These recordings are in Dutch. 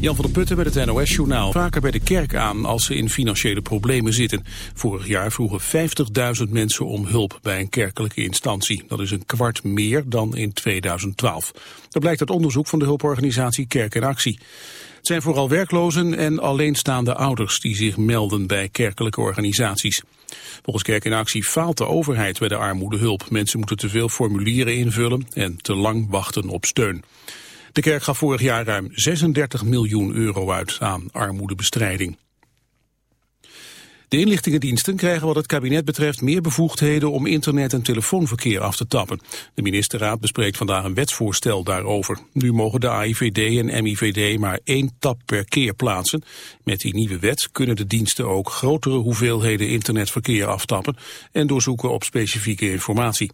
Jan van der Putten met het NOS-journaal. Vaker bij de kerk aan als ze in financiële problemen zitten. Vorig jaar vroegen 50.000 mensen om hulp bij een kerkelijke instantie. Dat is een kwart meer dan in 2012. Dat blijkt uit onderzoek van de hulporganisatie Kerk in Actie. Het zijn vooral werklozen en alleenstaande ouders die zich melden bij kerkelijke organisaties. Volgens Kerk in Actie faalt de overheid bij de armoedehulp. Mensen moeten te veel formulieren invullen en te lang wachten op steun. De kerk gaf vorig jaar ruim 36 miljoen euro uit aan armoedebestrijding. De inlichtingendiensten krijgen wat het kabinet betreft meer bevoegdheden om internet- en telefoonverkeer af te tappen. De ministerraad bespreekt vandaag een wetsvoorstel daarover. Nu mogen de AIVD en MIVD maar één tap per keer plaatsen. Met die nieuwe wet kunnen de diensten ook grotere hoeveelheden internetverkeer aftappen en doorzoeken op specifieke informatie.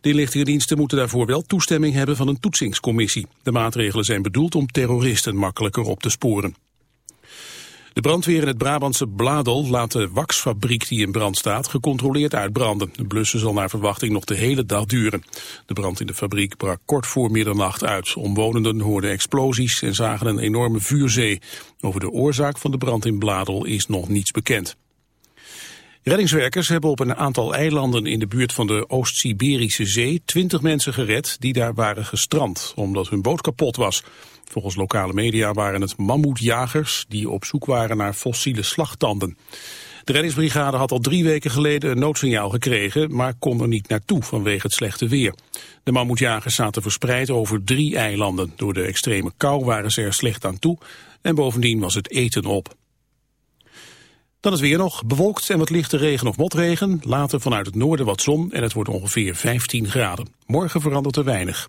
De inlichtingendiensten moeten daarvoor wel toestemming hebben van een toetsingscommissie. De maatregelen zijn bedoeld om terroristen makkelijker op te sporen. De brandweer in het Brabantse Bladel laat de waxfabriek die in brand staat gecontroleerd uitbranden. De blussen zal naar verwachting nog de hele dag duren. De brand in de fabriek brak kort voor middernacht uit. Omwonenden hoorden explosies en zagen een enorme vuurzee. Over de oorzaak van de brand in Bladel is nog niets bekend. Reddingswerkers hebben op een aantal eilanden in de buurt van de Oost-Siberische Zee twintig mensen gered die daar waren gestrand, omdat hun boot kapot was. Volgens lokale media waren het mammoetjagers die op zoek waren naar fossiele slagtanden. De reddingsbrigade had al drie weken geleden een noodsignaal gekregen, maar kon er niet naartoe vanwege het slechte weer. De mammoetjagers zaten verspreid over drie eilanden. Door de extreme kou waren ze er slecht aan toe en bovendien was het eten op. Dan is weer nog bewolkt en wat lichte regen of motregen. Later vanuit het noorden wat zon en het wordt ongeveer 15 graden. Morgen verandert er weinig.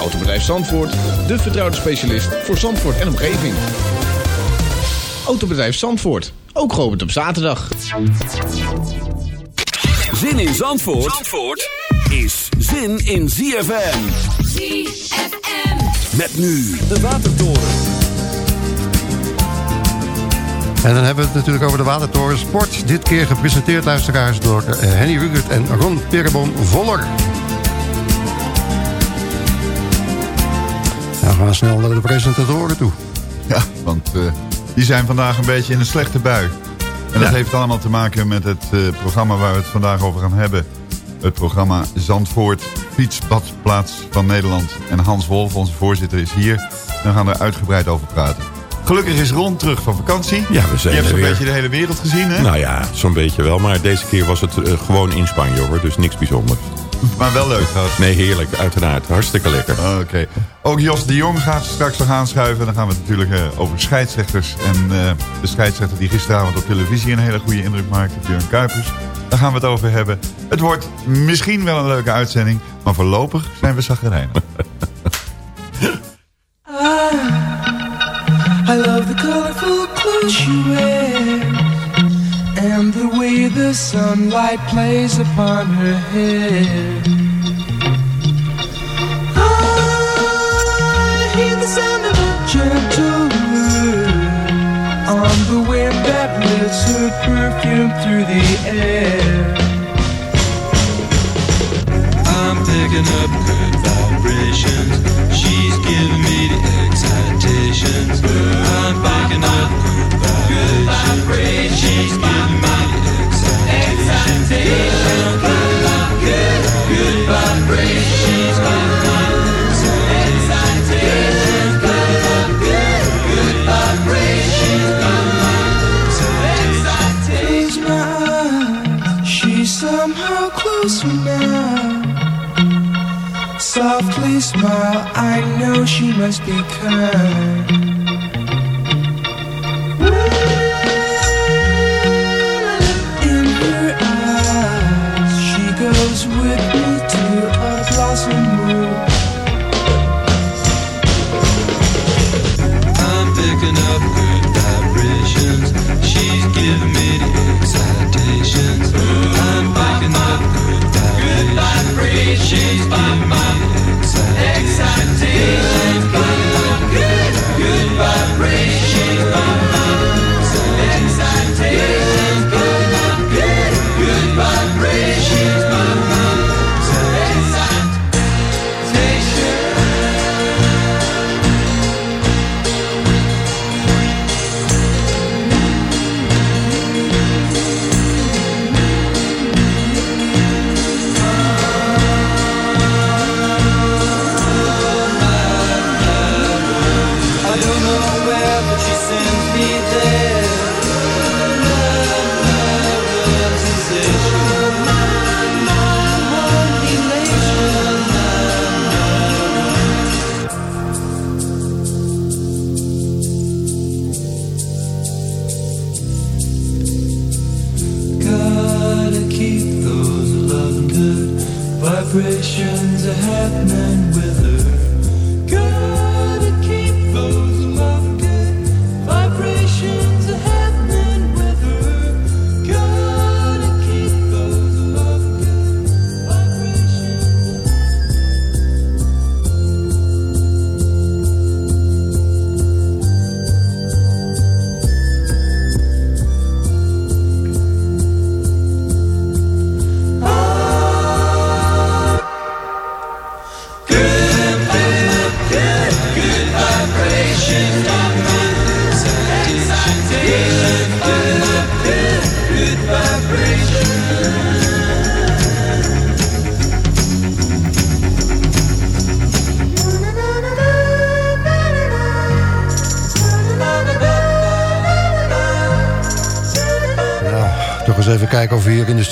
Autobedrijf Zandvoort, de vertrouwde specialist voor Zandvoort en omgeving. Autobedrijf Zandvoort, ook geopend op zaterdag. Zin in Zandvoort, Zandvoort is zin in ZFM. ZFM. Met nu de Watertoren. En dan hebben we het natuurlijk over de Watertoren Sport. Dit keer gepresenteerd, luisteraars, door eh, Henny Rugert en Ron Perebon Voller. Gaan snel naar de presentatoren toe. Ja, want uh, die zijn vandaag een beetje in een slechte bui. En dat heeft allemaal te maken met het uh, programma waar we het vandaag over gaan hebben. Het programma Zandvoort, fietsbadplaats van Nederland. En Hans Wolf, onze voorzitter, is hier. Daar gaan we uitgebreid over praten. Gelukkig is Ron terug van vakantie. Ja, we zijn Je hebt er zo'n beetje de hele wereld gezien, hè? Nou ja, zo'n beetje wel. Maar deze keer was het eh, gewoon in Spanje hoor. Dus niks bijzonders. Maar wel leuk gehad. Nee, heerlijk. Uiteraard. Hartstikke lekker. Oké. Ook Jos de Jong gaat straks nog aanschuiven. Dan gaan we het natuurlijk eh, over scheidsrechters. En eh, de scheidsrechter die gisteravond op televisie een hele goede indruk maakte, Björn Kuipers. Daar gaan we het over hebben. Het wordt misschien wel een leuke uitzending, maar voorlopig zijn we zagrijnig. the sunlight plays upon her hair. I hear the sound of a gentle word on the wind that lifts her perfume through the air. I'm picking up good vibrations. She's giving me the excitations. I'm picking up good vibrations. She's giving she's somehow closer now. Softly smile, I know she must be kind.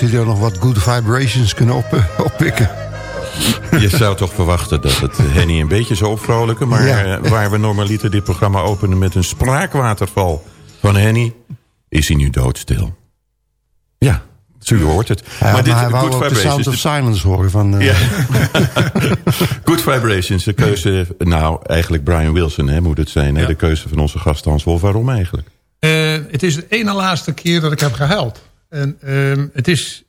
Studio nog wat good vibrations kunnen op, eh, oppikken. Je zou toch verwachten dat het Henny een beetje zou opvrolijken... maar Ja. eh, waar we normaliter dit programma openen met een spraakwaterval van Henny... is hij nu doodstil. Ja, u hoort het. Ja, maar, dit, hij wou Good ook de Vibrations, Sound of Silence horen van... eh, Ja. Good Vibrations, de keuze... Nou, eigenlijk Brian Wilson hè, moet het zijn. Hè? De keuze van onze gast Hans Wolf. Waarom eigenlijk? Eh, het is de ene laatste keer dat ik heb gehuild. En ehm, het is...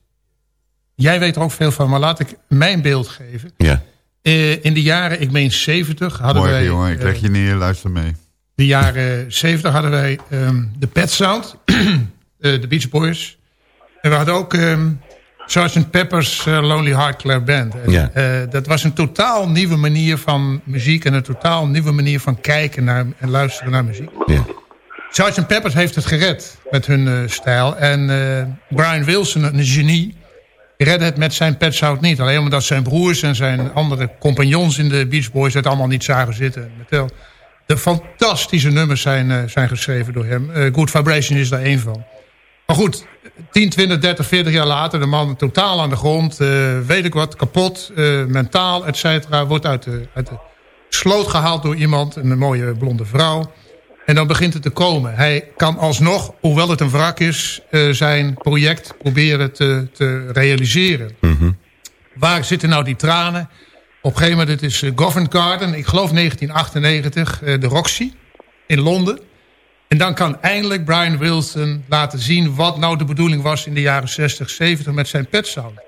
Jij weet er ook veel van, maar laat ik mijn beeld geven. Ja. Eh, in de jaren, ik meen 70, hadden Mooi wij... jongen, ik eh, leg je neer, luister mee. de jaren 70 hadden wij ehm, de Pet Sound, eh, de Beach Boys. En we hadden ook ehm Sgt. Pepper's eh, Lonely Heart Club Band. En, Ja. eh, dat was een totaal nieuwe manier van muziek... en een totaal nieuwe manier van kijken naar, en luisteren naar muziek. Ja. Sgt. Peppers heeft het gered met hun eh, stijl. En eh, Brian Wilson, een genie, redde het met zijn Pet Sound niet. Alleen omdat zijn broers en zijn andere compagnons in de Beach Boys... het allemaal niet zagen zitten. De fantastische nummers zijn, eh, zijn geschreven door hem. Eh, Good Vibration is daar één van. Maar goed, 10, 20, 30, 40 jaar later... de man totaal aan de grond, eh, weet ik wat, kapot, mentaal, et cetera... wordt uit de, uit de sloot gehaald door iemand, een mooie blonde vrouw... En dan begint het te komen. Hij kan alsnog, hoewel het een wrak is... eh, zijn project proberen te, te realiseren. Waar zitten nou die tranen? Op een gegeven moment, het is eh, Covent Garden. Ik geloof 1998, eh, de Roxy in Londen. En dan kan eindelijk Brian Wilson laten zien... wat nou de bedoeling was in de jaren 60, 70 met zijn Pet Sound.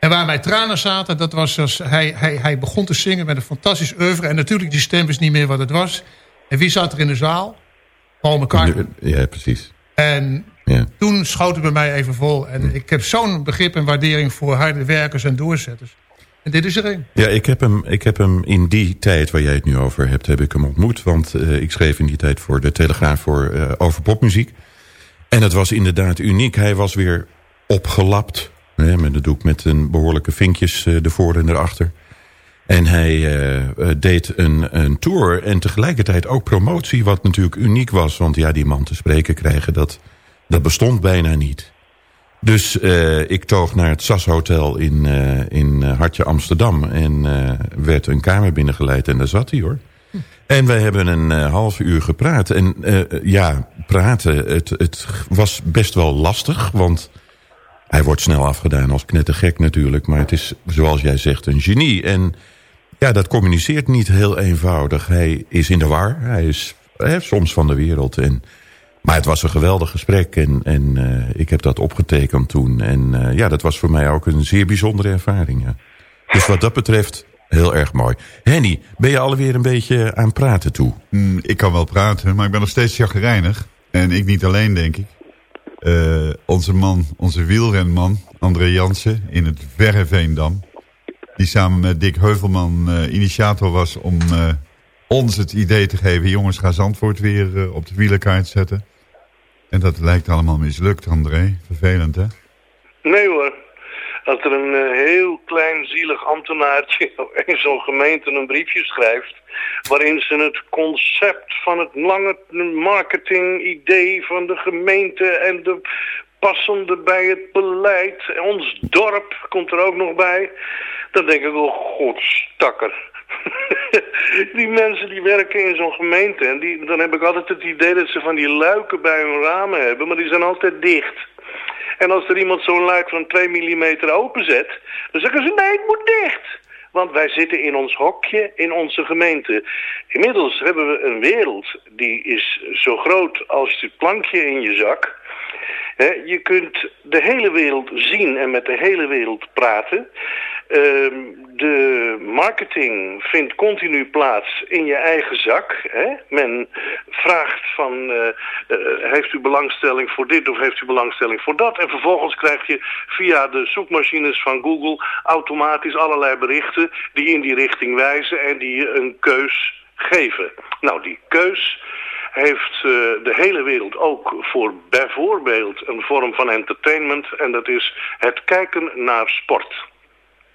En waar mijn tranen zaten, dat was als hij, hij, hij begon te zingen met een fantastisch oeuvre. En natuurlijk, die stem is niet meer wat het was. En wie zat er in de zaal? Paul McCartney. Ja, precies. En Ja. toen schoot het bij mij even vol. En ik heb zo'n begrip en waardering voor harde werkers en doorzetters. En dit is er een. Ja, ik heb, hem, ik heb hem in die tijd waar jij het nu over hebt, heb ik hem ontmoet. Want eh, ik schreef in die tijd voor de Telegraaf voor, eh, over popmuziek. En het was inderdaad uniek. Hij was weer opgelapt. Hè, met een doek met een behoorlijke vinkjes eh, ervoor en erachter. En hij eh, deed een, een tour en tegelijkertijd ook promotie... wat natuurlijk uniek was. Want ja, die man te spreken krijgen, dat, dat bestond bijna niet. Dus eh, ik toog naar het SAS Hotel in, eh, in Hartje Amsterdam. En werd een kamer binnengeleid en daar zat hij hoor. En wij hebben een half uur gepraat. En ja, praten, het, het was best wel lastig. Want hij wordt snel afgedaan als knettergek natuurlijk. Maar het is, zoals jij zegt, een genie. En ja, dat communiceert niet heel eenvoudig. Hij is in de war. Hij is hè, soms van de wereld. En, maar het was een geweldig gesprek. En, en eh, ik heb dat opgetekend toen. En eh, ja, dat was voor mij ook een zeer bijzondere ervaring. Ja. Dus wat dat betreft, heel erg mooi. Henny, ben je alweer een beetje aan praten toe? Mm, ik kan wel praten, maar ik ben nog steeds chagrijnig. En ik niet alleen, denk ik. Eh, onze man, onze wielrenman, André Jansen, in het verre Veendam. Die samen met Dick Heuvelman eh, initiator was om eh, ons het idee te geven... jongens, ga Zandvoort weer eh, op de wielerkaart zetten. En dat lijkt allemaal mislukt, André. Vervelend, hè? Nee hoor. Als er een heel klein zielig ambtenaartje in zo'n gemeente een briefje schrijft... waarin ze het concept van het lange marketing-idee van de gemeente... en de passende bij het beleid, ons dorp komt er ook nog bij... dan denk ik, oh godstakker. die mensen die werken in zo'n gemeente... en die, dan heb ik altijd het idee dat ze van die luiken bij hun ramen hebben... maar die zijn altijd dicht... En als er iemand zo'n luik van 2 mm openzet, dan zeggen ze nee, het moet dicht. Want wij zitten in ons hokje in onze gemeente. Inmiddels hebben we een wereld die is zo groot als het plankje in je zak. Je kunt de hele wereld zien en met de hele wereld praten. Ehm, de marketing vindt continu plaats in je eigen zak. Hè? Men vraagt van, eh, eh, heeft u belangstelling voor dit of heeft u belangstelling voor dat? En vervolgens krijg je via de zoekmachines van Google automatisch allerlei berichten die in die richting wijzen en die je een keus geven. Nou, die keus heeft eh, de hele wereld ook voor bijvoorbeeld een vorm van entertainment en dat is het kijken naar sport.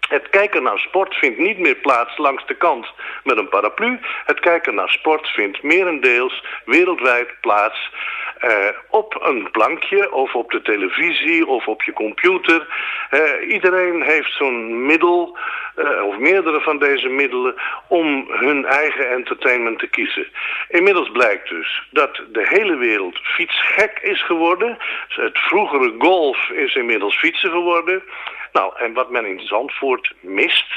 Het kijken naar sport vindt niet meer plaats langs de kant met een paraplu. Het kijken naar sport vindt merendeels wereldwijd plaats eh, op een plankje of op de televisie of op je computer. Eh, iedereen heeft zo'n middel, eh, of meerdere van deze middelen, om hun eigen entertainment te kiezen. Inmiddels blijkt dus dat de hele wereld fietsgek is geworden. Het vroegere golf is inmiddels fietsen geworden. Nou, en wat men in Zandvoort mist...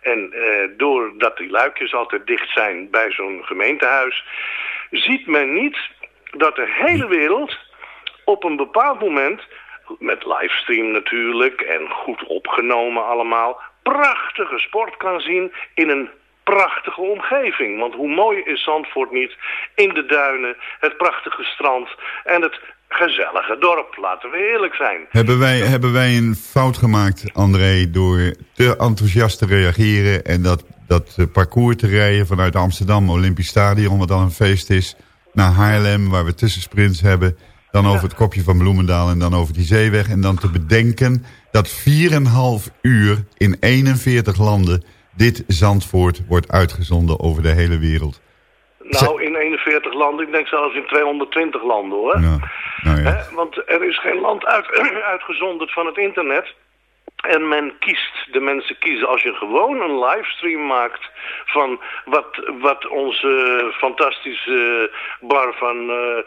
en eh, doordat die luikjes altijd dicht zijn bij zo'n gemeentehuis... ziet men niet dat de hele wereld op een bepaald moment... met livestream natuurlijk en goed opgenomen allemaal... prachtige sport kan zien in een prachtige omgeving. Want hoe mooi is Zandvoort niet in de duinen, het prachtige strand en het gezellige dorp. Laten we eerlijk zijn. Hebben wij, hebben wij een fout gemaakt, André, door te enthousiast te reageren... en dat, dat eh, parcours te rijden vanuit Amsterdam, Olympisch Stadion... wat dan een feest is, naar Haarlem, waar we tussensprints hebben... dan over het kopje van Bloemendaal en dan over die zeeweg... en dan te bedenken dat 4,5 uur in 41 landen... dit Zandvoort wordt uitgezonden over de hele wereld. Nou, in 41 landen, ik denk zelfs in 220 landen hoor. Nou, nou ja. Hè, Want er is geen land uit, uitgezonderd van het internet. En men kiest, de mensen kiezen, als je gewoon een livestream maakt van wat, wat onze fantastische bar van eh,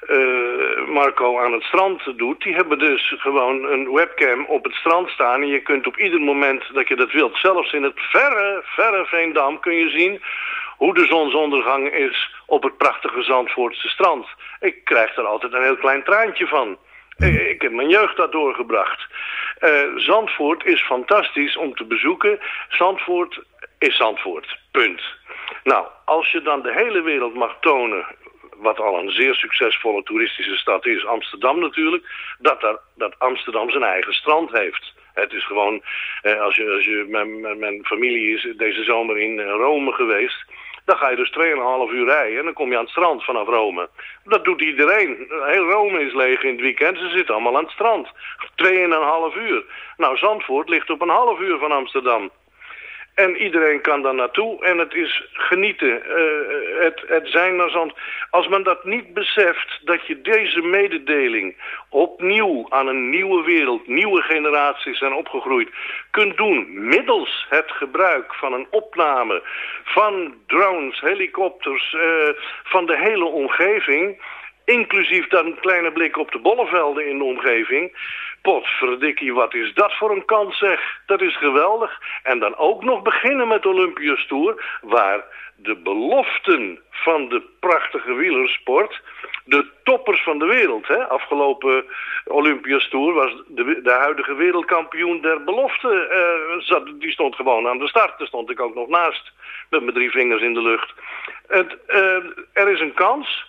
eh, Marco aan het strand doet. Die hebben dus gewoon een webcam op het strand staan en je kunt op ieder moment dat je dat wilt, zelfs in het verre, verre Veendam kun je zien hoe de zonsondergang is op het prachtige Zandvoortse strand. Ik krijg er altijd een heel klein traantje van. Eh, Ik heb mijn jeugd daar doorgebracht. Eh, Zandvoort is fantastisch om te bezoeken. Zandvoort is Zandvoort. Punt. Nou, als je dan de hele wereld mag tonen wat al een zeer succesvolle toeristische stad is, Amsterdam natuurlijk, dat, daar, dat Amsterdam zijn eigen strand heeft. Het is gewoon, eh, als je, als je mijn, mijn, familie is deze zomer in Rome geweest, dan ga je dus 2,5 uur rijden en dan kom je aan het strand vanaf Rome. Dat doet iedereen. Heel Rome is leeg in het weekend, ze zitten allemaal aan het strand. 2,5 uur. Nou, Zandvoort ligt op een half uur van Amsterdam. En iedereen kan daar naartoe en het is genieten. Eh, het, het zijn naar zand. Als men dat niet beseft, dat je deze mededeling opnieuw aan een nieuwe wereld, nieuwe generaties zijn opgegroeid, kunt doen middels het gebruik van een opname van drones, helikopters, eh, van de hele omgeving. Inclusief dan een kleine blik op de bollevelden in de omgeving. Potverdikkie, wat is dat voor een kans zeg. Dat is geweldig. En dan ook nog beginnen met Olympisch Tour... waar de beloften van de prachtige wielersport... de toppers van de wereld, hè? afgelopen Olympisch Tour... was de, de huidige wereldkampioen der belofte. eh, zat, die stond gewoon aan de start. Daar stond ik ook nog naast. Met mijn drie vingers in de lucht. Het, eh, er is een kans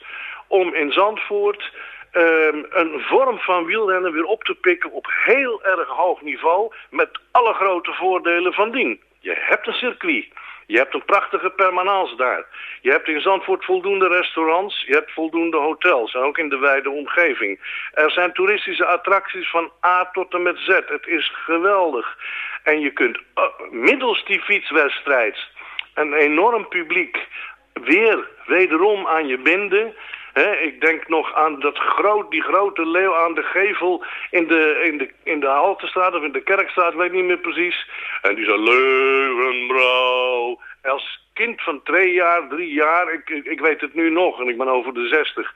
om in Zandvoort ehm, een vorm van wielrennen weer op te pikken op heel erg hoog niveau met alle grote voordelen van dien. Je hebt een circuit. Je hebt een prachtige permanence daar. Je hebt in Zandvoort voldoende restaurants. Je hebt voldoende hotels. En ook in de wijde omgeving. Er zijn toeristische attracties van A tot en met Z. Het is geweldig. En je kunt eh, middels die fietswedstrijd een enorm publiek weer wederom aan je binden. Ik denk nog aan dat groot, die grote leeuw aan de gevel in de, in, de, in de Haltestraat of in de Kerkstraat, weet niet meer precies. En die zei, Leuwenbrouw. Als kind van twee jaar, drie jaar, ik, ik, ik weet het nu nog en ik ben over de zestig.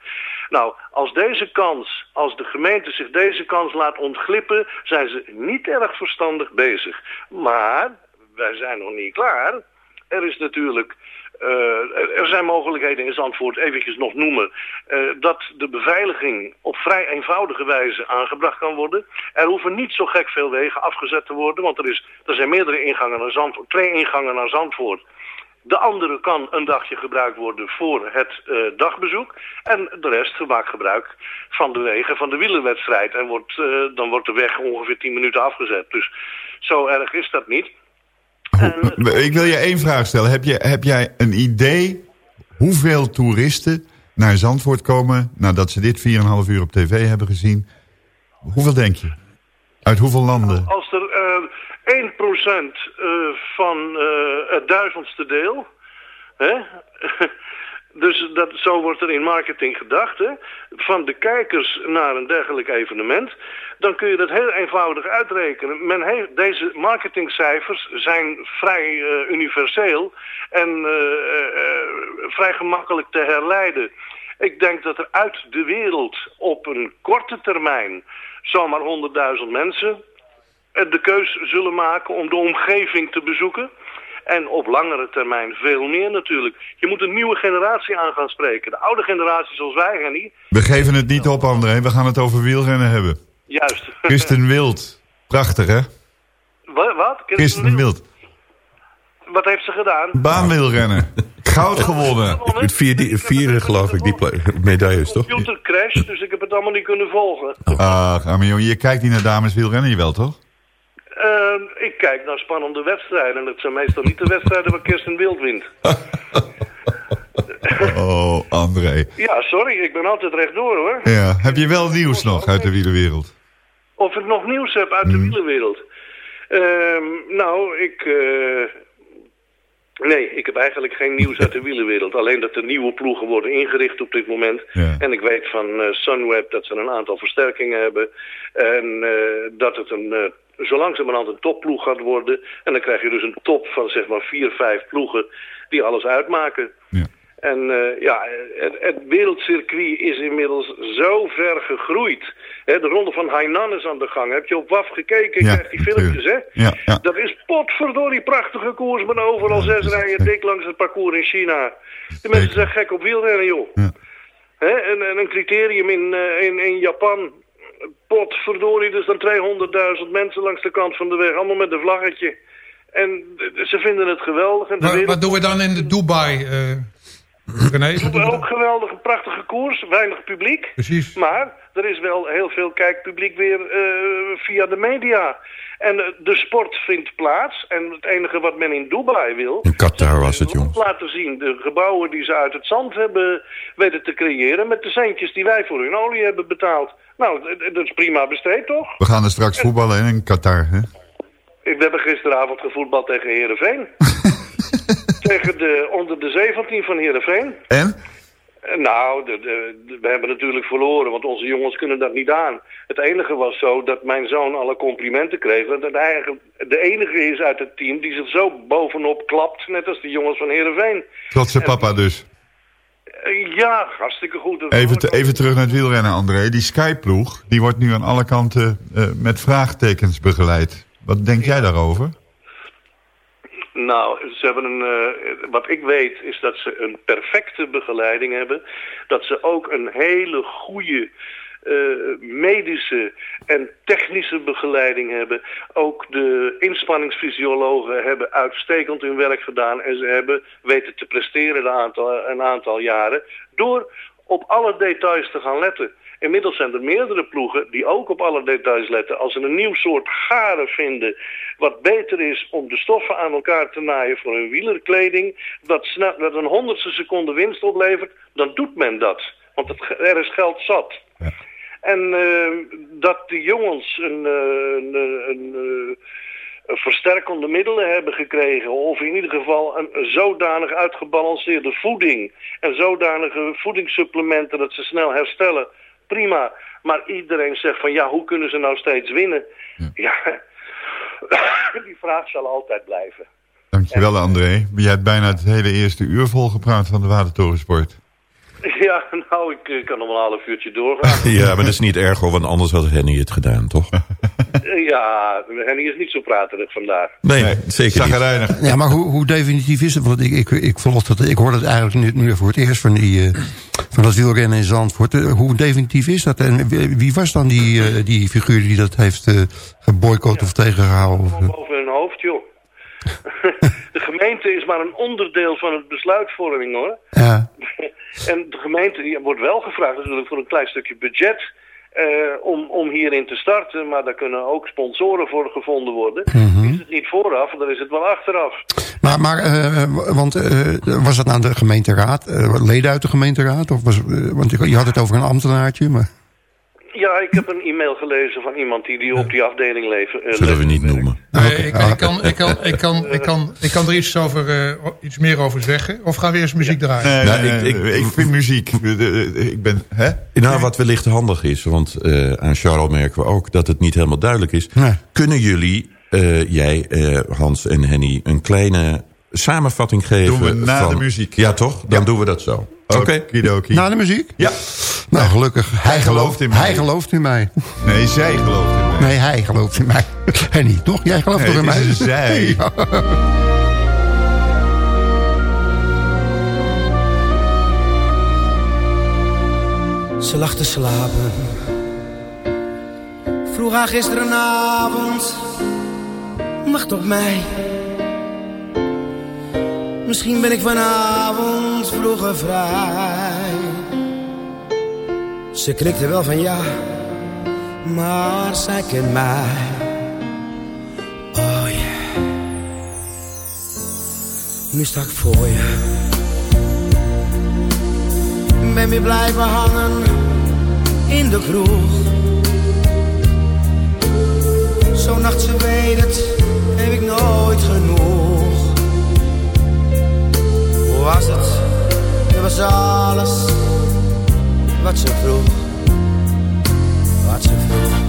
Nou, als deze kans, als de gemeente zich deze kans laat ontglippen, zijn ze niet erg verstandig bezig. Maar wij zijn nog niet klaar. Er is natuurlijk eh, er- zijn mogelijkheden in Zandvoort, eventjes nog noemen, eh, dat de beveiliging op vrij eenvoudige wijze aangebracht kan worden. Er hoeven niet zo gek veel wegen afgezet te worden, want er, is, er zijn meerdere ingangen naar Zandvoort, twee ingangen naar Zandvoort. De andere kan een dagje gebruikt worden voor het eh, dagbezoek. En de rest maakt gebruik van de wegen van de wielerwedstrijd. En wordt, dan wordt de weg ongeveer 10 minuten afgezet. Dus zo erg is dat niet. Ik wil je één vraag stellen. Heb, je, heb jij een idee hoeveel toeristen naar Zandvoort komen... nadat ze dit 4,5 uur op tv hebben gezien? Hoeveel denk je? Uit hoeveel landen? Als er eh 1% eh, van eh, het duizendste deel... Hè? Dus dat, zo wordt er in marketing gedacht, hè? van de kijkers naar een dergelijk evenement... dan kun je dat heel eenvoudig uitrekenen. Men heeft, deze marketingcijfers zijn vrij eh, universeel en eh, eh, vrij gemakkelijk te herleiden. Ik denk dat er uit de wereld op een korte termijn zomaar 100.000 mensen de keus zullen maken om de omgeving te bezoeken. En op langere termijn veel meer natuurlijk. Je moet een nieuwe generatie aan gaan spreken. De oude generatie zoals wij, Henny. We geven het niet op, André. We gaan het over wielrennen hebben. Juist. Kristen Wild. Prachtig, hè? Wat? wat? Kristen Wild. Wat heeft ze gedaan? Baanwielrennen. Goud gewonnen. Met vier, die- vier geloof ik, die medailles, toch? Computer crash, dus ik heb het allemaal niet kunnen volgen. Ach, arme jongen, je kijkt niet naar dames wielrennen, je wel, toch? Ehm, ik kijk naar spannende wedstrijden. En dat zijn meestal niet de wedstrijden waar Kirsten Wild wint. Oh, André. Ja, sorry, ik ben altijd rechtdoor hoor. Ja. Heb je wel nieuws nog uit de wielerwereld? Of ik nog nieuws heb uit de wielerwereld. Ehm, nou, ik... eh, Nee, ik heb eigenlijk geen nieuws uit de wielerwereld. Alleen dat er nieuwe ploegen worden ingericht op dit moment. Ja. En ik weet van eh, Sunweb dat ze een aantal versterkingen hebben. En eh, dat het een, zo langzamerhand een topploeg gaat worden. En dan krijg je dus een top van zeg maar vier, vijf ploegen die alles uitmaken. En eh, ja, het, het wereldcircuit is inmiddels zo ver gegroeid. De ronde van Hainan is aan de gang. Heb je op WAF gekeken? Ja, krijgt die filmpjes, hè? Ja, ja. Dat is potverdorie prachtige koers, maar overal zes rijen dik langs het parcours in China. De mensen zijn gek op wielrennen, joh. En, en een criterium in, eh, in, in Japan. Potverdorie, er staan 200.000 mensen langs de kant van de weg, allemaal met een vlaggetje. En ze vinden het geweldig. En de Wat, wereld- wat doen we dan in de Dubai? eh René, doen we ook dan? geweldig, een prachtige koers, weinig publiek. Precies. Maar er is wel heel veel kijkpubliek weer eh, via de media. En eh, de sport vindt plaats. En het enige wat men in Dubai wil... In Qatar was het, jongens. laten zien de gebouwen die ze uit het zand hebben weten te creëren... met de centjes die wij voor hun olie hebben betaald. Nou, dat is prima besteed, toch? We gaan er straks voetballen in Qatar, hè? Ik hebben gisteravond gevoetbald tegen Heerenveen. tegen de onder de 17 van Heerenveen. En? Eh, Nou, de, de- de- we hebben natuurlijk verloren, want onze jongens kunnen dat niet aan. Het enige was zo dat mijn zoon alle complimenten kreeg. Dat hij eigenlijk de enige is uit het team die zich zo bovenop klapt, net als de jongens van Heerenveen. Trotse papa dus. Eh, Ja, hartstikke goed. Even, te- even terug naar het wielrennen, André. Die Skyploeg, die wordt nu aan alle kanten eh, met vraagtekens begeleid. Wat denk jij daarover? Nou, ze hebben een, eh, wat ik weet is dat ze een perfecte begeleiding hebben. Dat ze ook een hele goede eh, medische en technische begeleiding hebben. Ook de inspanningsfysiologen hebben uitstekend hun werk gedaan. En ze hebben weten te presteren een aantal, een aantal jaren. Door op alle details te gaan letten. Inmiddels zijn er meerdere ploegen die ook op alle details letten. Als ze een nieuw soort garen vinden wat beter is om de stoffen aan elkaar te naaien voor hun wielerkleding, dat, snel, dat een honderdste seconde winst oplevert, dan doet men dat. Want het, er is geld zat. En eh, dat de jongens een, eh, een, eh, een, een versterkende middelen hebben gekregen. Of in ieder geval een, zodanig uitgebalanceerde voeding. En zodanige voedingssupplementen dat ze snel herstellen. Prima. Maar iedereen zegt van ja, hoe kunnen ze nou steeds winnen? Ja, die vraag zal altijd blijven. Dankjewel, André. Jij hebt bijna het hele eerste uur volgepraat van de Watertorensport. Ja, nou, ik eh, kan nog wel een half uurtje doorgaan. Ja, maar dat is niet erg hoor, want anders had Henny het gedaan, toch? Ja, Henny is niet zo praterig vandaag. Nee, zeker niet. Ja, maar hoe, hoe definitief is het? Want ik, ik, ik, volg dat, ik hoorde het eigenlijk nu, nu voor het eerst van, die, eh, van dat wielrennen in Zandvoort. Eh, hoe definitief is dat? En wie, wie was dan die, eh, die figuur die dat heeft eh geboycott of tegengehouden? Of? Boven hun hoofd, joh. de gemeente is maar een onderdeel van het besluitvorming, hoor. Ja. En de gemeente die wordt wel gevraagd natuurlijk voor een klein stukje budget... eh, om, om hierin te starten, maar daar kunnen ook sponsoren voor gevonden worden. Is het niet vooraf, dan is het wel achteraf. Maar, maar eh, want eh, was dat nou de gemeenteraad? eh, leden uit de gemeenteraad? Of was, want je had het over een ambtenaartje, maar... Ja, ik heb een e-mail gelezen van iemand die, die op die afdeling leven. eh, Zullen we niet noemen. Nee, ik, kan, ik, kan, ik, kan, ik, kan, ik kan er iets, over, eh, iets meer over zeggen. Of gaan we eerst muziek draaien? Nee, nee, ik- nee, ik- ik, vind muziek. eh, Ik ben, hè? Nou, wat wellicht handig is, want eh, aan Charles merken we ook dat het niet helemaal duidelijk is. Nee. Kunnen jullie, eh, jij, eh, Hans en Henny, een kleine samenvatting geven? Doen we na van- de muziek. Ja, toch? Dan doen we dat zo. Oké. Na de muziek? Ja. Nou, gelukkig. Hij, gelooft in mij. Hij gelooft in mij. Nee, zij gelooft in mij. Nee, hij gelooft in mij. En niet, toch? Jij gelooft Nee, toch in mij? zij. Ja. Ze lag te slapen. Vroeg haar gisterenavond. Wacht op mij. Misschien ben ik vanavond vroeger vrij. Ze knikte wel van ja. Maar zij kent mij. Oh ja. Nu sta ik voor je. Ben weer blijven hangen in de kroeg. Zo'n nacht, ze weet het, heb ik nooit genoeg. Was het? Het was alles wat ze vroeg. Wat ze vroeg.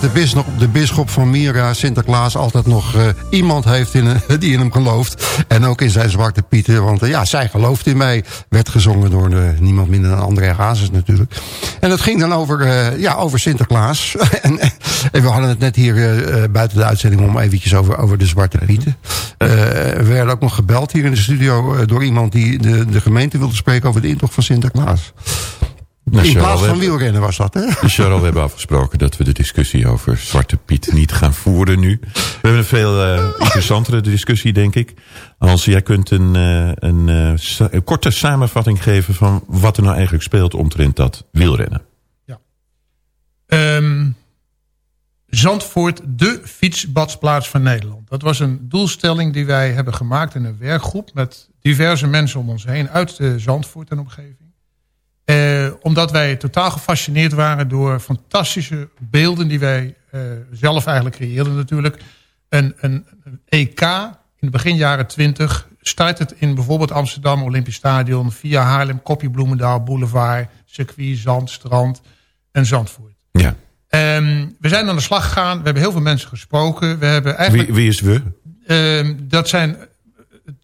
Dat de bisschop, de bisschop van Mira, Sinterklaas... altijd nog eh, iemand heeft in, een- die in hem gelooft. En ook in zijn zwarte pieten. Want eh, ja, zij gelooft in mij. Werd gezongen door eh, niemand minder dan André Hazes natuurlijk. En het ging dan over, eh, ja, over Sinterklaas. en, we hadden het net hier eh, eh, buiten de uitzending... om eventjes over, over de zwarte pieten. Eh, we werden ook nog gebeld hier in de studio... eh, door iemand die de, de gemeente wilde spreken... over de intocht van Sinterklaas. Nou, in plaats van wielrennen was dat, hè? Dus Charles, we hebben afgesproken dat we de discussie over Zwarte Piet niet gaan voeren nu. We hebben een veel eh, interessantere discussie, denk ik. Als jij kunt een, eh, een, eh, sa- een korte samenvatting geven van wat er nou eigenlijk speelt omtrent dat wielrennen. Ehm, Zandvoort, de fietsbadsplaats van Nederland. Dat was een doelstelling die wij hebben gemaakt in een werkgroep... met diverse mensen om ons heen uit Zandvoort en omgeving. Eh, omdat wij totaal gefascineerd waren door fantastische beelden... die wij eh, zelf eigenlijk creëerden natuurlijk. Een, een, een EK in de begin jaren 20 start het in bijvoorbeeld Amsterdam Olympisch Stadion... via Haarlem, Kopje Bloemendaal, Boulevard, circuit, Zand, Strand en Zandvoort. Ja. Ehm, we zijn aan de slag gegaan. We hebben heel veel mensen gesproken. We hebben eigenlijk, Wie, wie is we? Ehm, dat zijn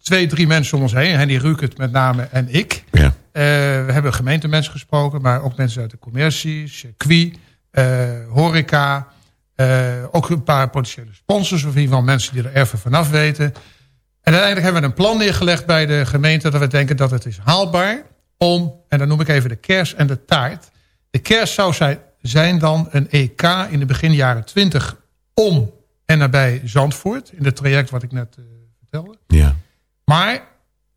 twee, drie mensen om ons heen. Henny Rukert met name en ik. Ja. Eh, we hebben gemeentemensen gesproken. Maar ook mensen uit de commercie, circuit, eh, horeca. eh, ook een paar potentiële sponsors. Of in ieder geval mensen die er even vanaf weten. En uiteindelijk hebben we een plan neergelegd bij de gemeente... dat we denken dat het is haalbaar om... en dan noem ik even de kers en de taart. De kers zou zijn, zijn dan een EK in de begin jaren 20 om en nabij Zandvoort. In het traject wat ik net vertelde. Ja. Maar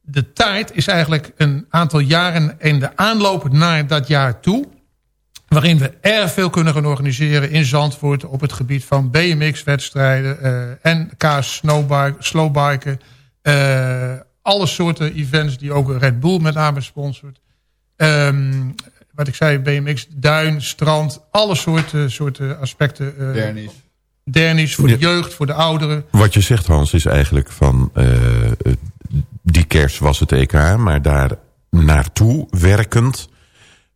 de taart is eigenlijk een aantal jaren in de aanloop naar dat jaar toe. Waarin we erg veel kunnen gaan organiseren in Zandvoort op het gebied van BMX-wedstrijden, eh NK snowbike, slowbiken. eh, alle soorten events die ook Red Bull met name sponsort. Ehm, wat ik zei, BMX, duin, strand, alle soorten, soorten aspecten. eh Dernies. Dernies, voor Ja. de jeugd, voor de ouderen. Wat je zegt Hans is eigenlijk van eh, die kerst was het EK, maar daar naartoe werkend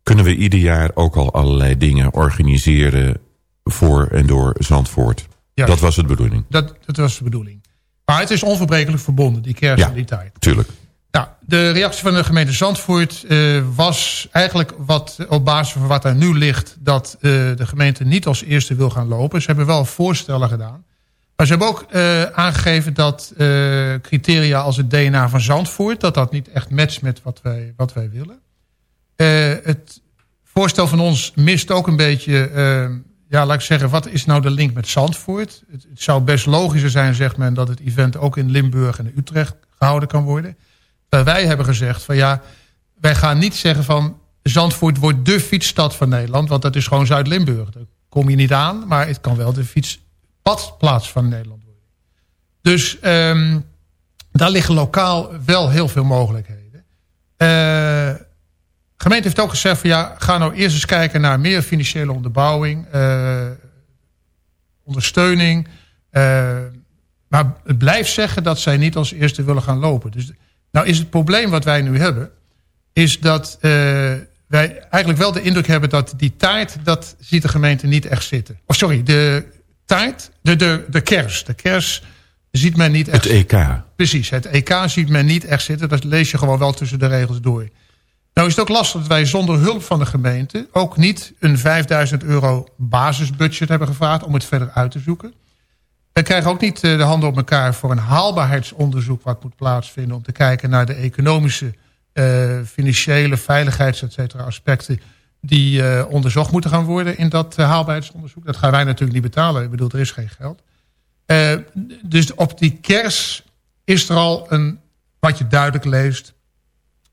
kunnen we ieder jaar ook al allerlei dingen organiseren voor en door Zandvoort. Ja. Dat was het bedoeling. Dat, dat was de bedoeling. Maar het is onverbrekelijk verbonden, die kerst Ja. en die tijd. Tuurlijk. Nou, de reactie van de gemeente Zandvoort eh, was eigenlijk wat op basis van wat er nu ligt... dat eh, de gemeente niet als eerste wil gaan lopen. Ze hebben wel voorstellen gedaan. Maar ze hebben ook eh, aangegeven dat eh, criteria als het DNA van Zandvoort... dat dat niet echt matcht met wat wij, wat wij willen. Eh, het voorstel van ons mist ook een beetje... ja, laat ik zeggen, wat is nou de link met Zandvoort? Het, zou best logischer zijn, zegt men... dat het event ook in Limburg en Utrecht gehouden kan worden... Waar wij hebben gezegd van ja, wij gaan niet zeggen van Zandvoort wordt de fietsstad van Nederland. Want dat is gewoon Zuid-Limburg. Daar kom je niet aan, maar het kan wel de fietspadplaats van Nederland worden. Dus ehm, daar liggen lokaal wel heel veel mogelijkheden. de gemeente heeft ook gezegd van ja, ga nou eerst eens kijken naar meer financiële onderbouwing, ondersteuning. maar het blijft zeggen dat zij niet als eerste willen gaan lopen. Dus nou is het probleem wat wij nu hebben, is dat wij eigenlijk wel de indruk hebben dat die tijd, dat ziet de gemeente niet echt zitten. Of sorry, de tijd, de, de, de kers. De kers ziet men niet echt... Het EK. Precies, het EK ziet men niet echt zitten. Dat lees je gewoon wel tussen de regels door. Nou is het ook lastig dat wij zonder hulp van de gemeente... ook niet een 5000 euro basisbudget hebben gevraagd... om het verder uit te zoeken. Wij krijgen ook niet eh, de handen op elkaar voor een haalbaarheidsonderzoek... wat moet plaatsvinden om te kijken naar de economische uh, financiële, veiligheids, et cetera, aspecten die uh, onderzocht moeten gaan worden in dat uh, haalbaarheidsonderzoek. Dat gaan wij natuurlijk niet betalen. Ik bedoel, er is geen geld. dus op die kers is er al een, wat je duidelijk leest,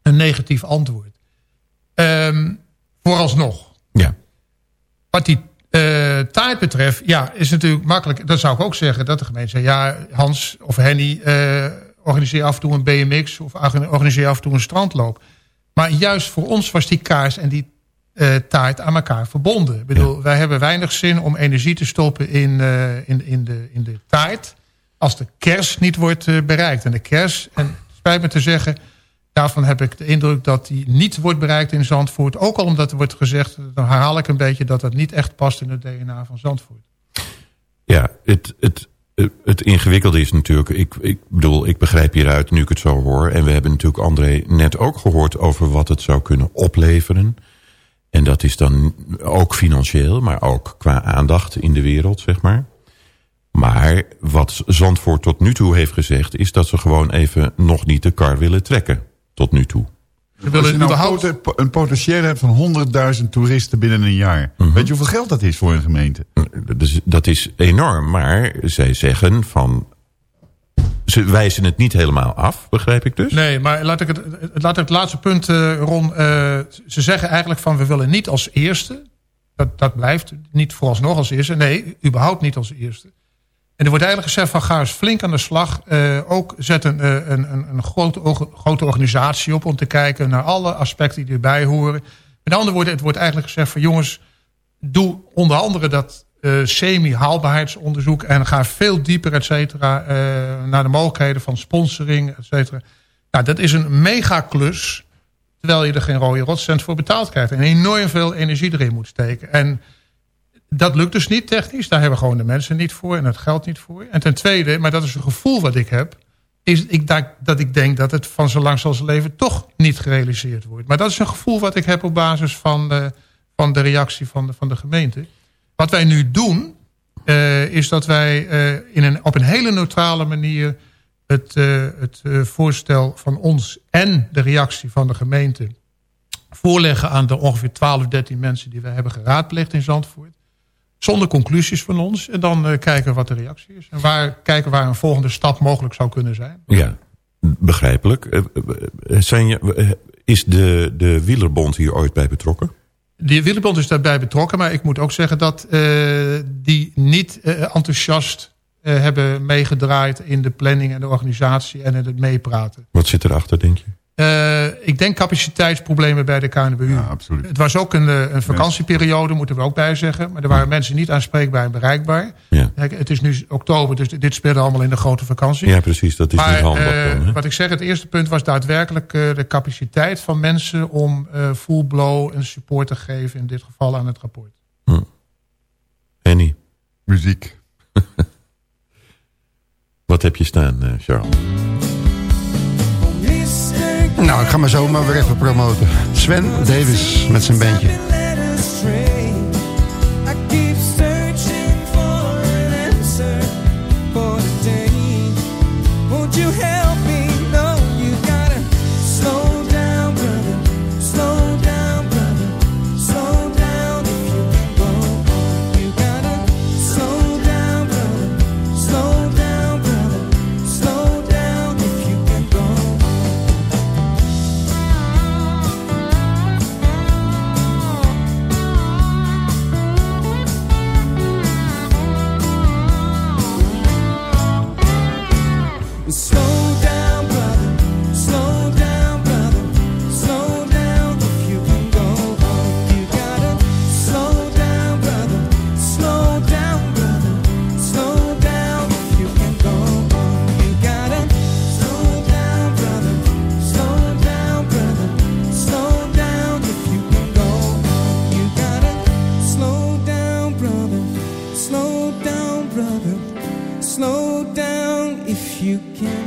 een negatief antwoord. Um, vooralsnog. Ja. Wat die tijd betreft, ja, is natuurlijk makkelijk. Dat zou ik ook zeggen, dat de gemeente zegt, ja, Hans of Henny organiseer af en toe een BMX of organiseer af en toe een strandloop. Maar juist voor ons was die kaars en die uh, taart aan elkaar verbonden. Ik bedoel, wij hebben weinig zin om energie te stoppen in, uh, in, in, de, in de taart... als de kers niet wordt uh, bereikt. En de kers, en spijt me te zeggen... daarvan heb ik de indruk dat die niet wordt bereikt in Zandvoort. Ook al omdat er wordt gezegd, dan herhaal ik een beetje... dat dat niet echt past in het DNA van Zandvoort. Ja, het, het, het ingewikkelde is natuurlijk, ik, ik bedoel, ik begrijp hieruit nu ik het zo hoor. En we hebben natuurlijk André net ook gehoord over wat het zou kunnen opleveren. En dat is dan ook financieel, maar ook qua aandacht in de wereld, zeg maar. Maar wat Zandvoort tot nu toe heeft gezegd... is dat ze gewoon even nog niet de kar willen trekken. Tot nu toe. Ze willen nou überhaupt... een potentieel hebt van 100.000 toeristen binnen een jaar. Mhm. Weet je hoeveel geld dat is voor een gemeente? Dus, dat is enorm, maar zij zeggen van... Ze wijzen het niet helemaal af, begrijp ik dus? Nee, maar laat ik het, laat ik het laatste punt, uh, Ron. Uh, ze zeggen eigenlijk van we willen niet als eerste. Dat, dat blijft niet vooralsnog als eerste. Nee, überhaupt niet als eerste. En er wordt eigenlijk gezegd van ga eens flink aan de slag. Uh, ook zet een, een, een, een grote, grote organisatie op om te kijken naar alle aspecten die erbij horen. Met andere woorden, het wordt eigenlijk gezegd van jongens, doe onder andere dat uh, semi-haalbaarheidsonderzoek en ga veel dieper, et cetera, naar de mogelijkheden van sponsoring, et cetera. Nou, dat is een megaklus, terwijl je er geen rode rotcent voor betaald krijgt. En enorm veel energie erin moet steken. En dat lukt dus niet technisch. Daar hebben gewoon de mensen niet voor en het geld niet voor. En ten tweede, maar dat is een gevoel wat ik heb... is ik dat ik denk dat het van zo lang leven toch niet gerealiseerd wordt. Maar dat is een gevoel wat ik heb op basis van de, van de reactie van de, van de gemeente. Wat wij nu doen, uh, is dat wij uh, in een, op een hele neutrale manier... het, uh, het voorstel van ons en de reactie van de gemeente voorleggen aan de ongeveer 12, 13 mensen die we hebben geraadpleegd in Zandvoort zonder conclusies van ons. En dan kijken wat de reactie is. En waar, kijken waar een volgende stap mogelijk zou kunnen zijn. Ja, begrijpelijk. Zijn je, is de, de Wielerbond hier ooit bij betrokken? De Wielerbond is daarbij betrokken. Maar ik moet ook zeggen dat die niet enthousiast hebben meegedraaid... in de planning en de organisatie en in het meepraten. Wat zit erachter, denk je? Uh, ik denk capaciteitsproblemen bij de KNBU. Ja, absoluut. Het was ook een, een vakantieperiode, moeten we ook bij zeggen. Maar er waren mensen niet aanspreekbaar en bereikbaar. Ja. Het is nu oktober, dus dit speelde allemaal in de grote vakantie. Ja, precies. Dat is maar, niet handig. Uh, wat ik zeg, het eerste punt was daadwerkelijk uh, de capaciteit van mensen... om full blow een support te geven, in dit geval aan het rapport. Hm. Annie? Muziek. wat heb je staan, Charles? Nou, ik ga maar zomaar weer even promoten. Sven Davis met zijn bandje. You can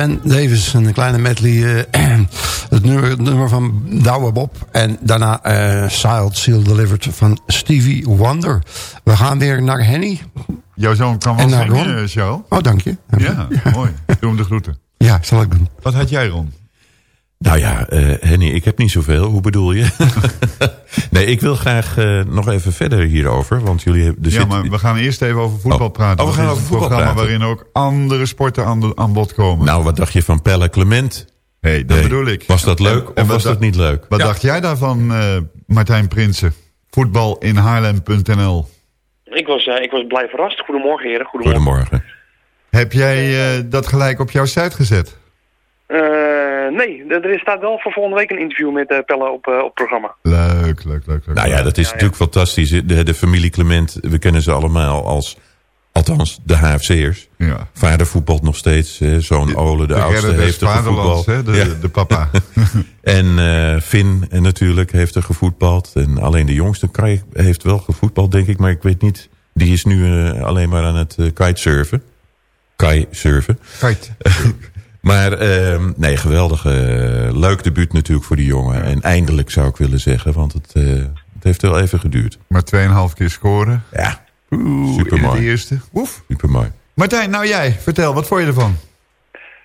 Sven Davis, een kleine medley. eh, het, nummer, het nummer van Douwe Bob. En daarna Silent Seal Delivered van Stevie Wonder. We gaan weer naar Henny. Jouw zoon kan wel zingen, Ron. eh, show. Oh, dank je. Ja, mooi. Doe hem de groeten. Ja, zal ik doen. Wat had jij, Ron? Nou ja, eh, Henny, ik heb niet zoveel. Hoe bedoel je? nee, ik wil graag eh, nog even verder hierover. Want jullie hebben... Ja, zit- maar we gaan eerst even over voetbal Oh. praten. Oh, we gaan over een voetbal programma praten. waarin ook andere sporten aan, de- aan bod komen. Nou, wat dacht je van Pelle Clement? hey, dat Nee. bedoel ik. Was dat leuk En- of en was dat da- niet leuk? Wat Ja. dacht jij daarvan, eh, Martijn Prinsen? Voetbal in Haarlem.nl. Ik was, ik was blij verrast. Goedemorgen heren, goedemorgen. Goedemorgen. Heb jij eh, dat gelijk op jouw site gezet? Eh, nee, er staat wel voor volgende week een interview met eh, Pelle op, eh, op programma. Leuk, leuk, leuk. leuk. Nou ja, dat is natuurlijk fantastisch. De, de familie Clement, we kennen ze allemaal als... Althans, de HFC'ers. Ja. Vader voetbalt nog steeds. eh, Zoon Ole, de, de oudste, heeft er gevoetbald. hè, de- Ja. de papa. en eh, Finn en natuurlijk heeft er gevoetbald. En alleen de jongste Kai heeft wel gevoetbald, denk ik. Maar ik weet niet. Die is nu eh, alleen maar aan het eh, kitesurfen. Kitesurfen. Kite. Maar ehm, nee, geweldig. eh, leuk debuut natuurlijk voor die jongen. En eindelijk zou ik willen zeggen. Want het, eh, het heeft wel even geduurd. Maar 2,5 keer scoren. Ja, Oeh, Supermooi. in de eerste. Woef. supermooi. Martijn, nou jij, vertel, wat vond je ervan?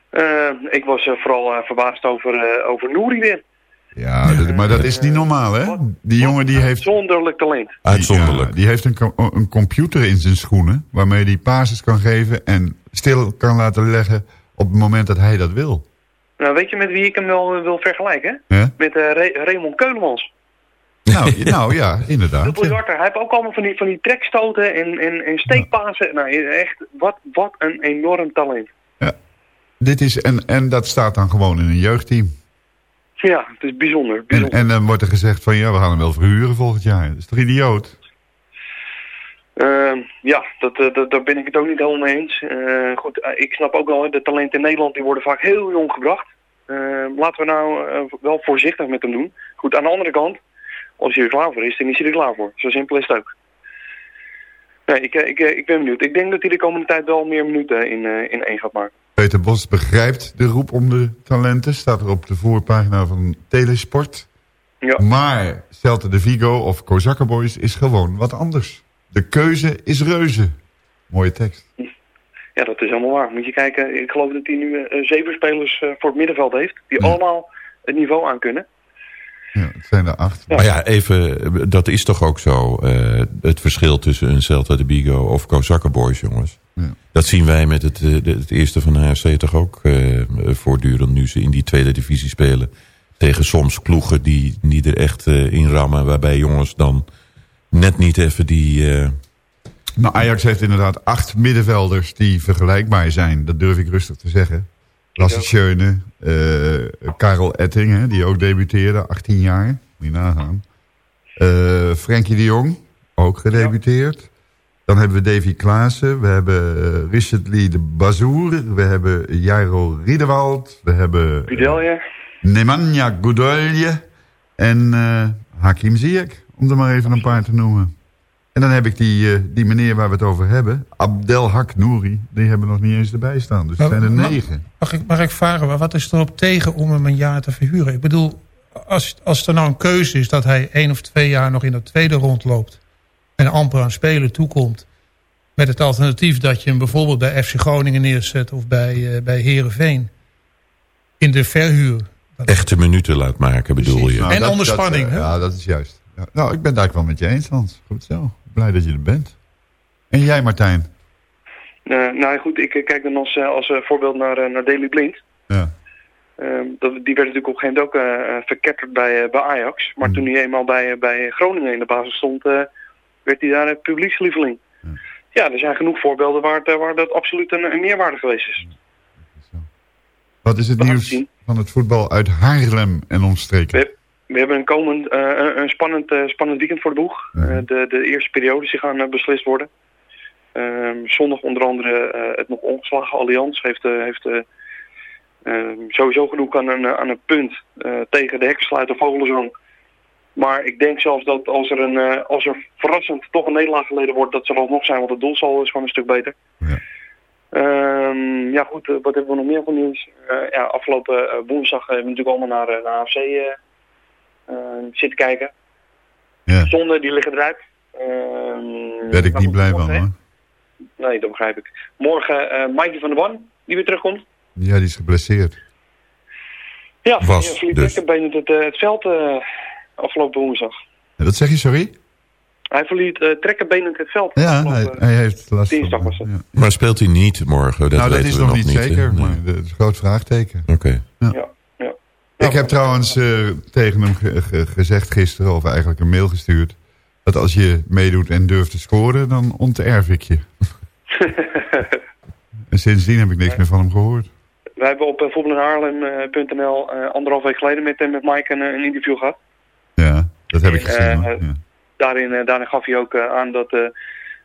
Eh, ik was vooral verbaasd over, eh over Nouri weer. Ja, dat- maar dat is niet normaal, hè? Die jongen die heeft... Zonderlijk talent. Uitzonderlijk. Ja, die heeft een, een computer in zijn schoenen... waarmee hij passes kan geven en stil kan laten leggen... op het moment dat hij dat wil. Nou, weet je met wie ik hem wel eh, wil vergelijken? Ja? Met Re- Raymond Keulemans. Nou, nou ja, inderdaad. Dubbel ja. Hij heeft ook allemaal van die, van die trekstoten en, en, en steekpasen. Nou, echt, wat, wat een enorm talent. Dit is, en, en dat staat dan gewoon in een jeugdteam. Ja, het is bijzonder. En, bijzonder. en dan wordt er gezegd van... ja, we gaan hem wel verhuren volgend jaar. Dat is toch idioot? Ehm, ja, dat, eh, dat, daar ben ik het ook niet helemaal mee eens. Eh, goed, eh, ik snap ook wel, de talenten in Nederland die worden vaak heel jong gebracht. Ehm, laten we nou wel voorzichtig met hem doen. Goed, aan de andere kant, als hij er klaar voor is, dan is hij er klaar voor. Zo simpel is het ook. Nee, ik, ik, ik ben benieuwd. Ik denk dat hij de komende tijd wel meer minuten in, in één gaat maken. Peter Bos begrijpt de roep om de talenten. Staat er op de voorpagina van Telesport. Ja. Maar Celta de Vigo of Kozakka Boys is gewoon wat anders. De keuze is reuze. Mooie tekst. Ja, dat is helemaal waar. Moet je kijken, ik geloof dat hij nu eh, zeven spelers eh, voor het middenveld heeft. Die allemaal het niveau aan kunnen. Ja, het zijn er acht. Maar ja, even, dat is toch ook zo. eh, het verschil tussen een Celta de Vigo of Kozakka Boys, jongens. Ja. Dat zien wij met het, eh, het eerste van de HFC toch ook eh, voortdurend nu ze in die tweede divisie spelen. Tegen soms ploegen die, die er echt eh, in rammen. Waarbij jongens dan net niet even die... eh, Nou, Ajax heeft inderdaad acht middenvelders die vergelijkbaar zijn. Dat durf ik rustig te zeggen. Lasse Schöne, eh, Karel Etting, hè, die ook debuteerde, 18 jaar. Moet je nagaan. Eh Frenkie de Jong, ook gedebuteerd. Dan hebben we Davy Klaassen, we hebben Richard Lee de Bazour, we hebben Jairo Riedewald, we hebben Kudelje. Nemanja Goudolje en eh, Hakim Ziyech, om er maar even een paar te noemen. En dan heb ik die, eh, die meneer waar we het over hebben, Abdelhak Nouri, die hebben we nog niet eens erbij staan. Dus het zijn er negen. Mag ik, mag ik vragen, wat is er op tegen om hem een jaar te verhuren? Ik bedoel, als, als er nou een keuze is dat hij één of twee jaar nog in de tweede rond loopt... en amper aan spelen toekomt... met het alternatief dat je hem bijvoorbeeld bij FC Groningen neerzet... of bij, eh bij Heerenveen in de verhuur. Echte minuten laat maken bedoel je? Nou, En dat- onder spanning, eh, hè? Ja, dat is juist. Ja. Nou, ik ben het eigenlijk wel met je eens, Hans. Goed zo. Blij dat je er bent. En jij, Martijn? Eh, nou goed, ik kijk dan als, eh, als eh, voorbeeld naar, naar Daley Blind. Ja. Ehm, dat, die werd natuurlijk op een gegeven moment ook verketterd bij, bij Ajax. Maar toen hij eenmaal bij, bij Groningen in de basis stond, werd hij daar een publiekslieveling. Ja, er zijn genoeg voorbeelden waar, het, waar dat absoluut een, een meerwaarde geweest is. Wat is het We nieuws van het voetbal uit Haarlem en omstreken? We hebben een komend, eh, een, spannend, eh, spannend weekend voor de boeg. Eh, de, de eerste periodes die gaan beslist worden. Ehm, zondag onder andere het nog ongeslagen Allianz heeft, heeft eh, ehm, sowieso genoeg aan een, aan een punt tegen de hekkensluiter Vogelenzang. Maar ik denk zelfs dat als er, een, als er verrassend toch een nederlaag geleden wordt, dat zal het nog zijn, want het doelsaldo is gewoon een stuk beter. Ehm, ja goed, wat hebben we nog meer van nieuws? Ja, afgelopen woensdag hebben we natuurlijk allemaal naar, naar AFC zitten kijken. Ja. Zonde, die liggen eruit. Ehm, Werd ik maar niet blij van, hoor. Nee, dat begrijp ik. Morgen eh Mikey van der Ban, die weer terugkomt. Ja, die is geblesseerd. Ja, Was, ja, dus. Het, eh, het veld eh, afgelopen woensdag. Ja, dat zeg je, sorry? Hij verliet uh, trekkenbenend het veld. Ja, afgelopen, hij, hij heeft last dinsdag van... was het. ja. Maar speelt hij niet morgen? Dat nou, dat is nog niet zeker, Nee. maar dat is een groot vraagteken. Oké. Ja. Ik heb trouwens eh, tegen hem ge- ge- gezegd gisteren, of eigenlijk een mail gestuurd... dat als je meedoet en durft te scoren, dan onterf ik je. en sindsdien heb ik niks meer van hem gehoord. We hebben op uh, voetbalenhaarlem.nl uh, anderhalf week geleden met, met Mike een, een interview gehad. Ja, dat heb ik gezien. Eh, ja. Daarin, eh, daarin gaf hij ook eh, aan dat, eh,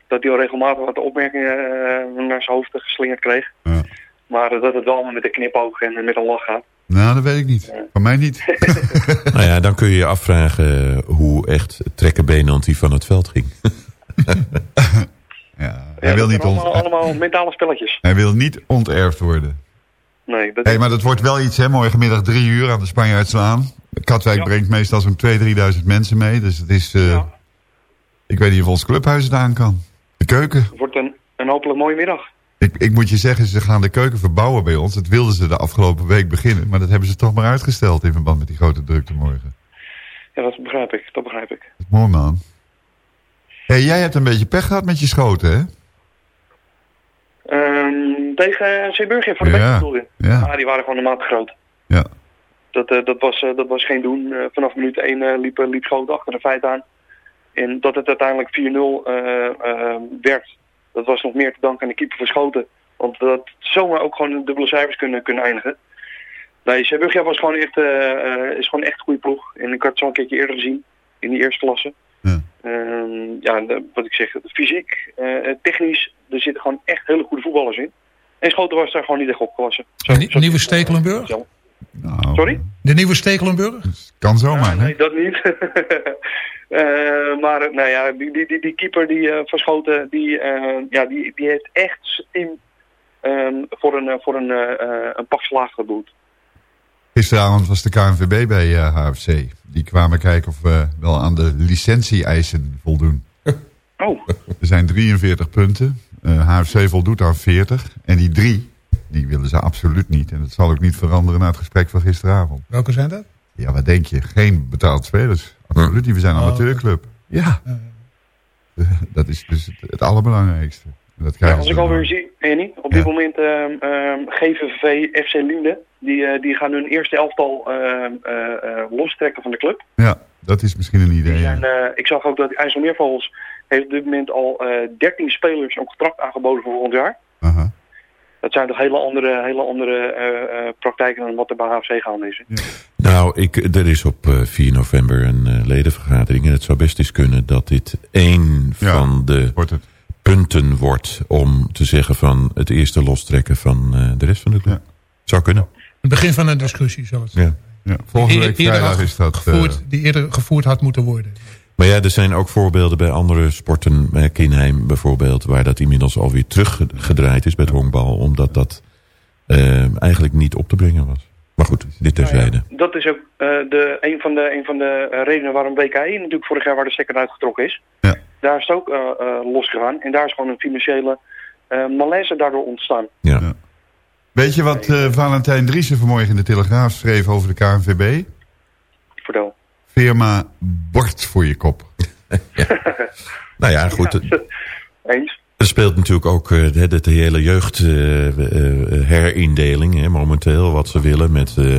dat hij al regelmatig wat opmerkingen eh, naar zijn hoofd geslingerd kreeg. Ja. Maar eh, dat het wel met een knipoog en eh, met een lach gaat. Nou, dat weet ik niet. Van mij niet. Nou ja, dan kun je je afvragen hoe echt trekkenbenend hij van het veld ging. ja, Ja, hij, wil dat niet zijn allemaal, allemaal mentale spelletjes. hij wil niet onterfd worden. Nee, dat maar dat wordt wel iets, hè? Morgenmiddag drie uur aan de Spanjaardslaan. Katwijk Ja. brengt meestal zo'n 2.000, 3.000 mensen mee. Dus het is... eh, Ik weet niet of ons clubhuis het aan kan. De keuken. wordt een, een hopelijk mooie middag. Ik, ik moet je zeggen, ze gaan de keuken verbouwen bij ons. Dat wilden ze de afgelopen week beginnen. Maar dat hebben ze toch maar uitgesteld in verband met die grote drukte morgen. Ja, dat begrijp ik. Dat begrijp ik. Dat mooi, man. Hé, jij hebt een beetje pech gehad met je schoten, hè? Ehm, tegen Zeeburgia voor de Ja, beste bedoel je? ja. Ah, die waren gewoon te groot. Ja. Dat, eh, dat, was, eh, dat was geen doen. Eh, vanaf minuut 1 eh, liep, liep Schoten achter de feit aan. En dat het uiteindelijk 4-0 eh, eh, werd, dat was nog meer te danken aan de keeper van Schoten. Want dat zomaar ook gewoon dubbele cijfers kunnen, kunnen eindigen. Nee, Zeeburgia was gewoon echt, eh, is gewoon echt een goede ploeg. En ik had het zo een keertje eerder gezien, in die eerste klasse. Ja. Ehm, ja, wat ik zeg, fysiek, eh, technisch, er zitten gewoon echt hele goede voetballers in. En Schoten was daar gewoon niet echt opgewassen. Zo, De nieuwe Stekelenburg? Nou, Sorry? De nieuwe Stekelenburg? Kan zomaar, hè? Nee, dat niet. Eh, maar nou ja, die, die, die, die keeper die eh, verschoten, die, eh, ja, die, die heeft echt zijn team ehm, voor een, eh, voor een, eh, eh, een pak slaag geboet. Gisteravond was de KNVB bij eh, HFC. Die kwamen kijken of we wel aan de licentie-eisen voldoen. Oh. Er zijn 43 punten. Eh, HFC voldoet aan 40. En die drie, die willen ze absoluut niet. En dat zal ook niet veranderen na het gesprek van gisteravond. Welke zijn dat? Ja, wat denk je? Geen betaald spelers. Absoluut niet. We zijn een Oh, amateurclub. Ja. Dat is dus het, het allerbelangrijkste. En Dat Ja, als ik alweer zie, Annie, op dit moment ehm, ehm, GVV FC Linde, die, eh, die gaan hun eerste elftal ehm, eh, eh, lostrekken van de club. Ja, dat is misschien een idee. Ja. eh, ik zag ook dat IJsselmeervogels heeft op dit moment al eh 13 spelers een contract aangeboden voor volgend jaar. Aha. Dat zijn toch hele andere, hele andere eh, eh, praktijken dan wat er bij HFC gaande is. hè? Nou, ik, er is op eh, 4 november een eh, ledenvergadering. En het zou best eens kunnen dat dit één van de punten wordt... om te zeggen van het eerste lostrekken van eh, de rest van de club. Zou kunnen. Het begin van een discussie, zal het Ja. Ja, volgende week vrijdag is dat... gevoerd, eh, die eerder gevoerd had moeten worden. Maar ja, er zijn ook voorbeelden bij andere sporten. Bij Kinheim bijvoorbeeld, waar dat inmiddels alweer teruggedraaid is bij het honkbal. Omdat dat eh, eigenlijk niet op te brengen was. Maar goed, dit terzijde. Dat is ook eh, de, een, van de, een van de eh, redenen waarom WKI natuurlijk vorig jaar waar de stekker uitgetrokken is. Ja. Daar is het ook eh, eh, losgegaan. En daar is gewoon een financiële eh, malaise daardoor ontstaan. Ja. Weet je wat eh, Valentijn Driessen vanmorgen in de Telegraaf schreef over de KNVB? Vertel. Firma bord voor je kop. Nou ja, goed. Eens. Er speelt natuurlijk ook eh, de, de, de hele jeugdherindeling hè, momenteel. Wat ze willen met eh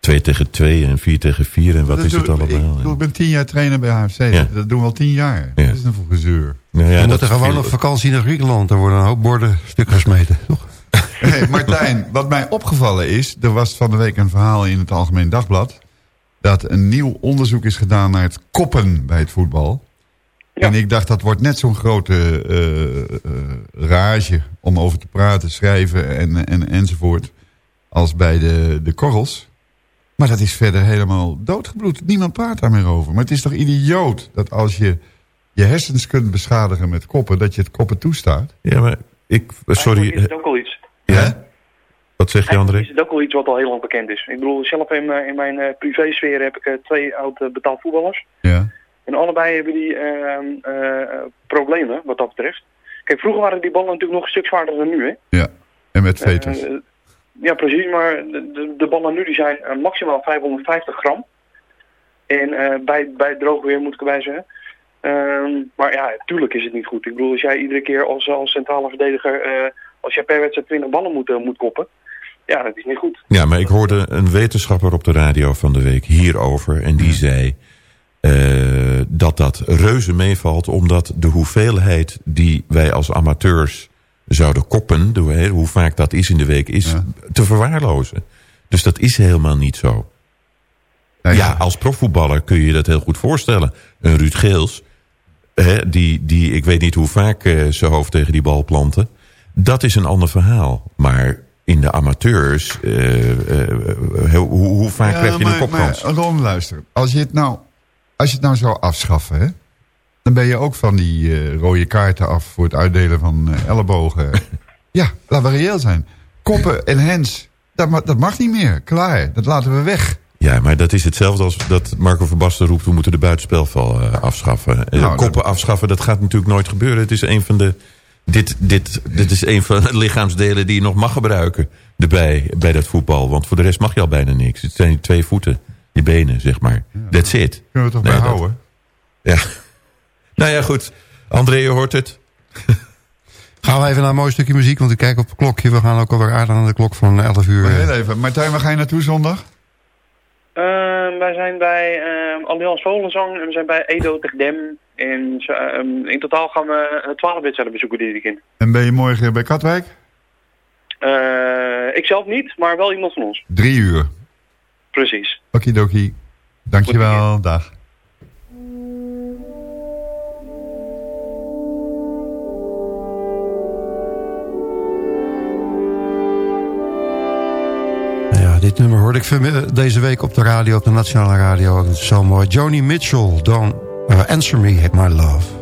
2 tegen 2 en 4 tegen 4 en wat Dat is het allemaal. Ik, bedoel, ik ben tien jaar trainer bij HFC. Ja. Dat doen we al tien jaar. Ja. Dat is een voor gezeur. Nou ja, dat er gewoon viel- op vakantie naar Griekenland. Er worden een hoop borden stuk gesmeten. Toch? Hey, Martijn, wat mij opgevallen is... er was van de week een verhaal in het Algemeen Dagblad... dat een nieuw onderzoek is gedaan naar het koppen bij het voetbal. En ik dacht, dat wordt net zo'n grote eh, eh, rage... om over te praten, schrijven en, en, enzovoort... als bij de, de korrels. Maar dat is verder helemaal doodgebloed. Niemand praat daar meer over. Maar het is toch idioot dat als je je hersens kunt beschadigen met koppen... dat je het koppen toestaat? Ja, maar ik... Eigenlijk is Sorry, het ook al iets. ja? Wat zeg je, André? Is het ook al iets wat al heel lang bekend is. Ik bedoel, zelf in, mijn- in mijn eh, privésfeer heb ik eh, twee oud eh, betaald voetballers. Ja. En allebei hebben die ehm, eh, eh, problemen wat dat betreft. Kijk, vroeger waren die ballen natuurlijk nog een stuk zwaarder dan nu, hè? Ja, en met veters. Eh, ja, precies, maar de, ballen nu die zijn eh, maximaal 550 gram. En eh, bij, bij droog weer moet ik erbij zeggen. Ehm, maar ja, tuurlijk is het niet goed. Ik bedoel, als jij iedere keer als, als centrale verdediger, eh, als jij per wedstrijd 20 ballen moet, eh, moet koppen. Ja, dat is niet goed. Ja, maar ik hoorde een wetenschapper op de radio van de week hierover. En die zei eh, dat dat reuze meevalt... omdat de hoeveelheid die wij als amateurs zouden koppen... de hoe- vaak dat is in de week, is te verwaarlozen. Dus dat is helemaal niet zo. Ja, als profvoetballer kun je je dat heel goed voorstellen. Een Ruud Geels, hè, die, die ik weet niet hoe vaak eh, zijn hoofd tegen die bal planten... dat is een ander verhaal. Maar in de amateurs, eh, eh, hoe, hoe vaak Ja, krijg je een kopkans? Maar, Ron, luister. Als je, het nou, als je het nou zou afschaffen, hè, dan ben je ook van die eh, rode kaarten af voor het uitdelen van eh, ellebogen. ja, laten we reëel zijn. Koppen en hens, dat, ma- dat mag niet meer. Klaar, dat laten we weg. Ja, maar dat is hetzelfde als dat Marco van Basten roept... we moeten de buitenspelval eh, afschaffen. Eh, Nou, Koppen afschaffen, dat gaat natuurlijk nooit gebeuren. Het is een van de... Dit, dit, dit is een van de lichaamsdelen die je nog mag gebruiken erbij, bij dat voetbal. Want voor de rest mag je al bijna niks. Het zijn die twee voeten, je benen, zeg maar. That's it. Kunnen we toch Nee, bij dat- houden? Ja. Nou ja, goed. André, je hoort het. Gaan we even naar een mooi stukje muziek, want ik kijk op het klokje. We gaan ook alweer aardig aan de klok van 11 uur. Maar heel even. Martijn, waar ga je naartoe zondag? Ehm, wij zijn bij ehm Allianz Volenzang en we zijn bij Edo tegen Dem. En zo, ehm, in totaal gaan we eh, 12 wedstrijden bezoeken dit weekend. En ben je morgen bij Katwijk? Eh, ik zelf niet, maar wel iemand van ons. Drie uur. Precies. Okidoki. Dankjewel. Dag. Ja, dit nummer hoorde ik van- deze week op de radio, op de nationale radio. Dat is zo mooi. Joni Mitchell, Don't uh, Uh, answer Me, Hit My Love.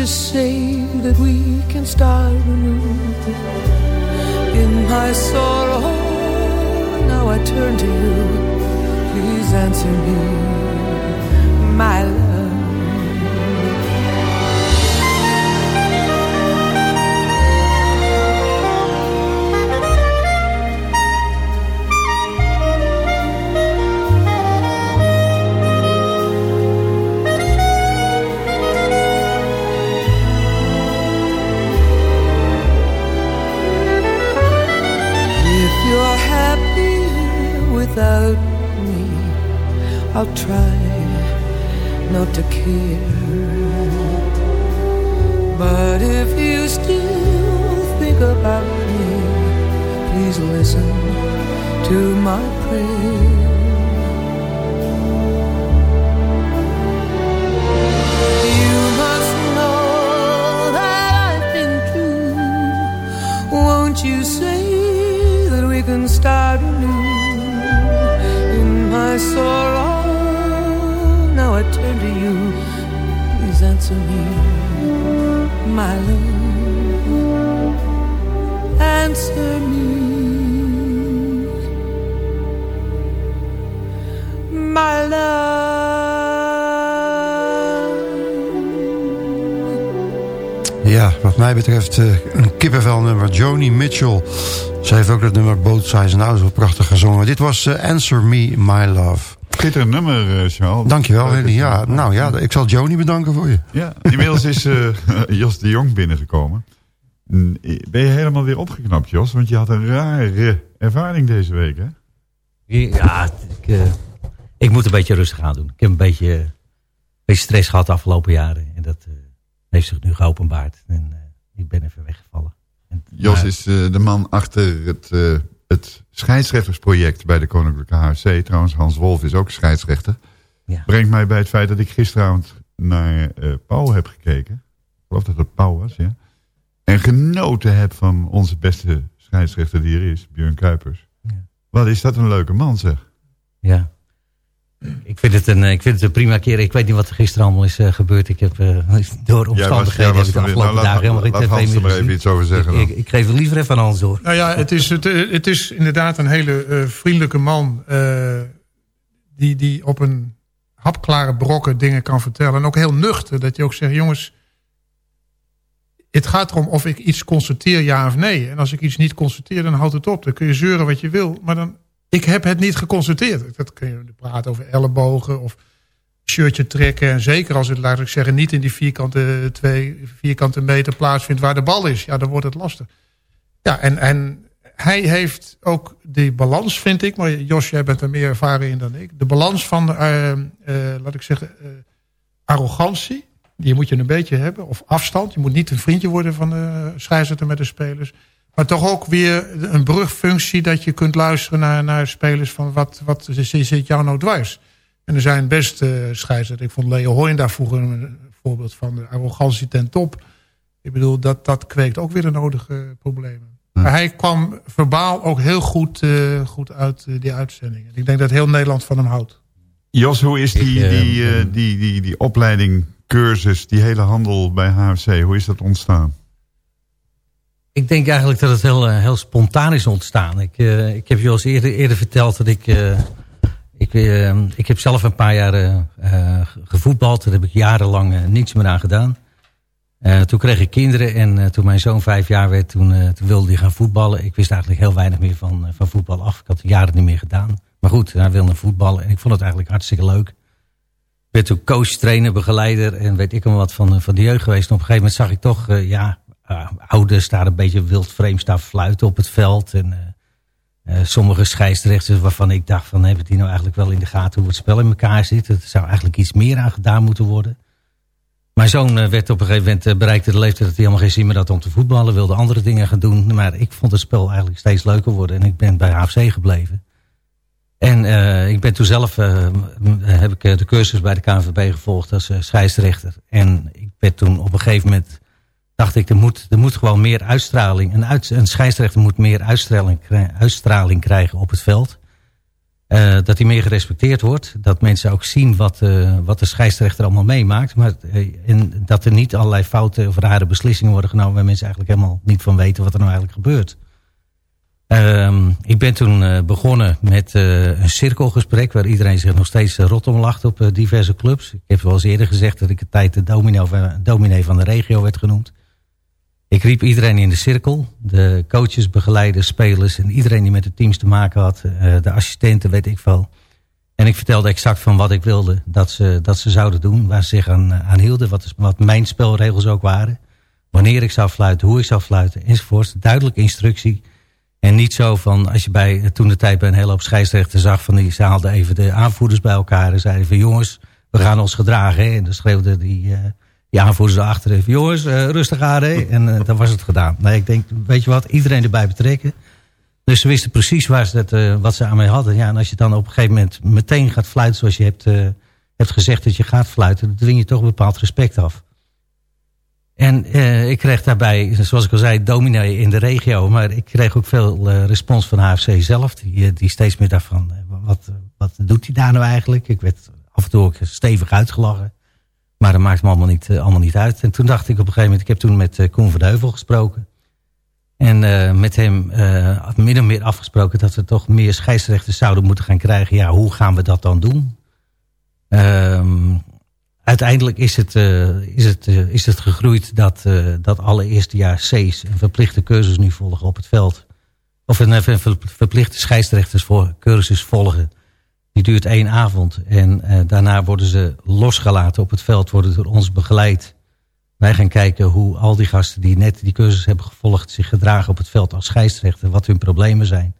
just say that we can start anew. In my sorrow, now I turn to you. Please answer me. But if you still think about me, please listen to my prayer. Betreft eh, een kippenvelnummer. Joni Mitchell. Zij heeft ook dat nummer Both Sides Now zo prachtig gezongen. Dit was eh, Answer Me, My Love. Schitterend nummer, Charles. Dankjewel, Henny. dat je- Ja, nou ja, ik zal Joni bedanken voor je. Ja, inmiddels is eh, Jos de Jong binnengekomen. Ben je helemaal weer opgeknapt, Jos? Want je had een rare ervaring deze week, hè? Ja, ik, eh, ik moet een beetje rustig aan doen. Ik heb een beetje, een beetje stress gehad de afgelopen jaren. En dat eh, heeft zich nu geopenbaard. En eh, ik ben even weggevallen. En, Jos maar- is eh, de man achter het, eh, het scheidsrechtersproject bij de Koninklijke HFC. Trouwens, Hans Wolf is ook scheidsrechter. Ja. Brengt mij bij het feit dat ik gisteravond naar eh Pauw heb gekeken. Ik geloof dat het Pauw was, ja. En genoten heb van onze beste scheidsrechter die er is, Björn Kuipers. Wat is dat een leuke man, zeg. Ja. Ik vind, het een, eh, ik vind het een prima keer. Ik weet niet wat er gisteren allemaal is eh, gebeurd. Ik heb eh, door omstandigheden was heb ik de afgelopen Nou, laat- dagen helemaal geen laat tv Hans er maar even iets over zeggen Ik, dan. ik, ik geef het liever even aan Hans door. Nou ja, het is, het, het is inderdaad een hele eh, vriendelijke man. eh, die, die op een hapklare brokken dingen kan vertellen. En ook heel nuchter. Dat je ook zegt, jongens... Het gaat erom of ik iets constateer, ja of nee. En als ik iets niet constateer, dan houdt het op. Dan kun je zeuren wat je wil. Maar dan, ik heb het niet geconstateerd. Dat kun je praten over ellebogen of shirtje trekken. En zeker als het, laat ik zeggen, niet in die vierkante, twee vierkante meter plaatsvindt waar de bal is. Ja, dan wordt het lastig. Ja, en, en hij heeft ook die balans, vind ik. Maar Jos, jij bent er meer ervaren in dan ik. De balans van, eh, eh, laat ik zeggen, eh, arrogantie. Die moet je een beetje hebben. Of afstand. Je moet niet een vriendje worden van de scheidsrechter met de spelers. Maar toch ook weer een brugfunctie dat je kunt luisteren naar, naar spelers van wat, wat zit jou nou dwars. En er zijn best uh, scheidsrechters. Ik vond Leo Hoyen daar vroeger een voorbeeld van de arrogantie ten top. Ik bedoel, dat, dat kweekt ook weer de nodige problemen. Hm. Maar hij kwam verbaal ook heel goed, uh, goed uit uh, die uitzending. Ik denk dat heel Nederland van hem houdt. Jos, hoe is die, Ik, uh, die, uh, die, die, die opleiding, cursus, die hele handel bij HFC, hoe is dat ontstaan? Ik denk eigenlijk dat het heel, heel spontaan is ontstaan. Ik, uh, ik heb je al eens eerder, verteld dat ik... Uh, ik, ik heb zelf een paar jaar gevoetbald. Daar heb ik jarenlang niets meer aan gedaan. toen kreeg ik kinderen en toen mijn zoon vijf jaar werd, toen, wilde hij gaan voetballen. Ik wist eigenlijk heel weinig meer van, van voetbal af. Ik had jaren niet meer gedaan. Maar goed, hij wilde voetballen en ik vond het eigenlijk hartstikke leuk. Werd toen coach, trainer, begeleider en weet ik hem wat van, van de jeugd geweest. En op een gegeven moment zag ik toch, ja, ouders daar een beetje wild vreemd staan fluiten op het veld. En uh, sommige scheidsrechters waarvan ik dacht van, hebben die nou eigenlijk wel in de gaten hoe het spel in elkaar zit? Er zou eigenlijk iets meer aan gedaan moeten worden. Mijn zoon werd op een gegeven moment, bereikte de leeftijd dat hij helemaal geen zin meer had om te voetballen. Wilde andere dingen gaan doen. Maar ik vond het spel eigenlijk steeds leuker worden en ik ben bij HFC gebleven. En ik ben toen zelf, heb ik de cursus bij de KNVB gevolgd als scheidsrechter. En ik werd toen op een gegeven moment, dacht ik, er moet, er moet gewoon meer uitstraling. Een, uit, scheidsrechter moet meer uitstraling, uitstraling krijgen op het veld. Eh, dat hij meer gerespecteerd wordt. Dat mensen ook zien wat, eh, wat de scheidsrechter allemaal meemaakt. Maar, eh, en dat er niet allerlei foute of rare beslissingen worden genomen... waar mensen eigenlijk helemaal niet van weten wat er nou eigenlijk gebeurt. Ehm, ik ben toen begonnen met een cirkelgesprek... waar iedereen zich nog steeds rot om lacht op diverse clubs. Ik heb wel eens eerder gezegd dat ik een tijd de domino, dominee van de regio werd genoemd. Ik riep iedereen in de cirkel. De coaches, begeleiders, spelers en iedereen die met de teams te maken had. eh, de assistenten, weet ik veel. En ik vertelde exact van wat ik wilde dat ze, dat ze zouden doen. Waar ze zich aan, hielden. Wat, wat mijn spelregels ook waren. Wanneer ik zou fluiten, hoe ik zou fluiten enzovoort. Duidelijke instructie. En niet zo van, als je bij, toen de tijd bij een hele hoop scheidsrechten zag... van die, ze haalden even de aanvoerders bij elkaar en zeiden van... jongens, we gaan ons gedragen. Hè? En dan schreeuwden die, eh, die aanvoerders erachter even... jongens, eh, rustig aan. Hè? En eh, dan was het gedaan. Nee, ik denk, weet je wat, iedereen erbij betrekken. Dus ze wisten precies waar ze dat, eh, wat ze aan mij hadden. Ja, en als je dan op een gegeven moment meteen gaat fluiten... zoals je hebt, hebt gezegd dat je gaat fluiten... dan dwing je toch een bepaald respect af. En ik kreeg daarbij, zoals ik al zei, dominee in de regio. Maar ik kreeg ook veel respons van HFC zelf. Die, die steeds meer daarvan, wat, wat doet hij daar nou eigenlijk? Ik werd af en toe ook stevig uitgelachen. Maar dat maakt me allemaal niet, eh, allemaal niet uit. En toen dacht ik op een gegeven moment, ik heb toen met eh, Koen van Heuvel gesproken. En eh, met hem eh min of meer afgesproken dat we toch meer scheidsrechters zouden moeten gaan krijgen. Ja, hoe gaan we dat dan doen? Ehm uiteindelijk is het, uh, is het, uh, is het gegroeid dat, uh, dat alle eerstejaars C's een verplichte cursus nu volgen op het veld. Of een, een verplichte scheidsrechters voor cursus volgen. Die duurt één avond. En daarna worden ze losgelaten op het veld, worden door ons begeleid. Wij gaan kijken hoe al die gasten die net die cursus hebben gevolgd... zich gedragen op het veld als scheidsrechter, wat hun problemen zijn.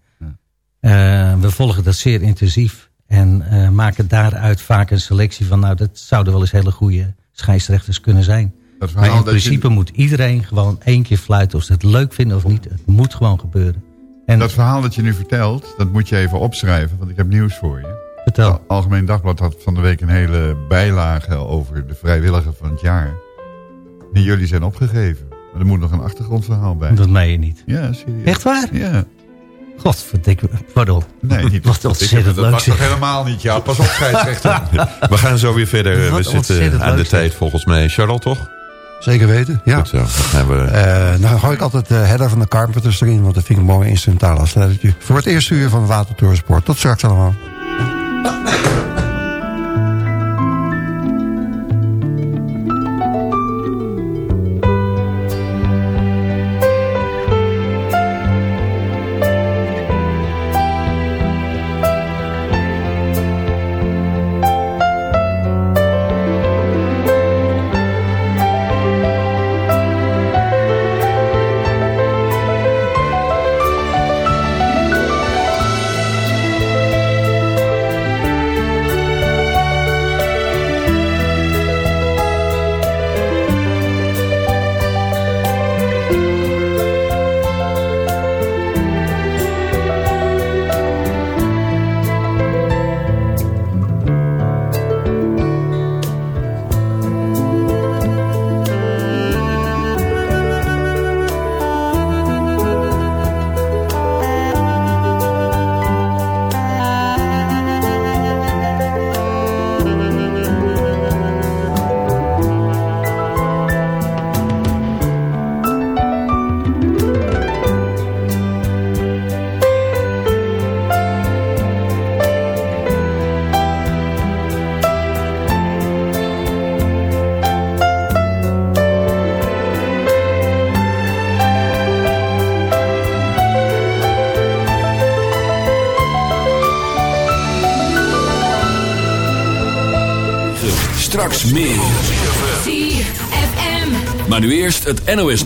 Ja. we volgen dat zeer intensief. En uh, maken daaruit vaak een selectie van... nou, dat zouden wel eens hele goede scheidsrechters kunnen zijn. Maar in principe je... moet iedereen gewoon één keer fluiten... of ze het leuk vinden of niet. Het moet gewoon gebeuren. En dat verhaal dat je nu vertelt, dat moet je even opschrijven... want ik heb nieuws voor je. Vertel. Het Algemeen Dagblad had van de week een hele bijlage... over de vrijwilliger van het jaar. Die jullie zijn opgegeven. Maar er moet nog een achtergrondverhaal bij. Dat meen je niet. Ja, serieus. Echt waar? Ja. Godverdikke, pardon. Nee, niet Wat ontzettend Dat was toch helemaal niet, ja. Pas op, scheidsrechter. We gaan zo weer verder. We zitten aan de tijd volgens mij. Charlotte, toch? Zeker weten, ja. Goed zo. Dan we... uh, nou gooi ik altijd de header van de Carpenters erin... want dat vind ik een mooi instrumentaal afsluitertje. Voor het eerste uur van Watertorensport. Tot straks allemaal. Het NOS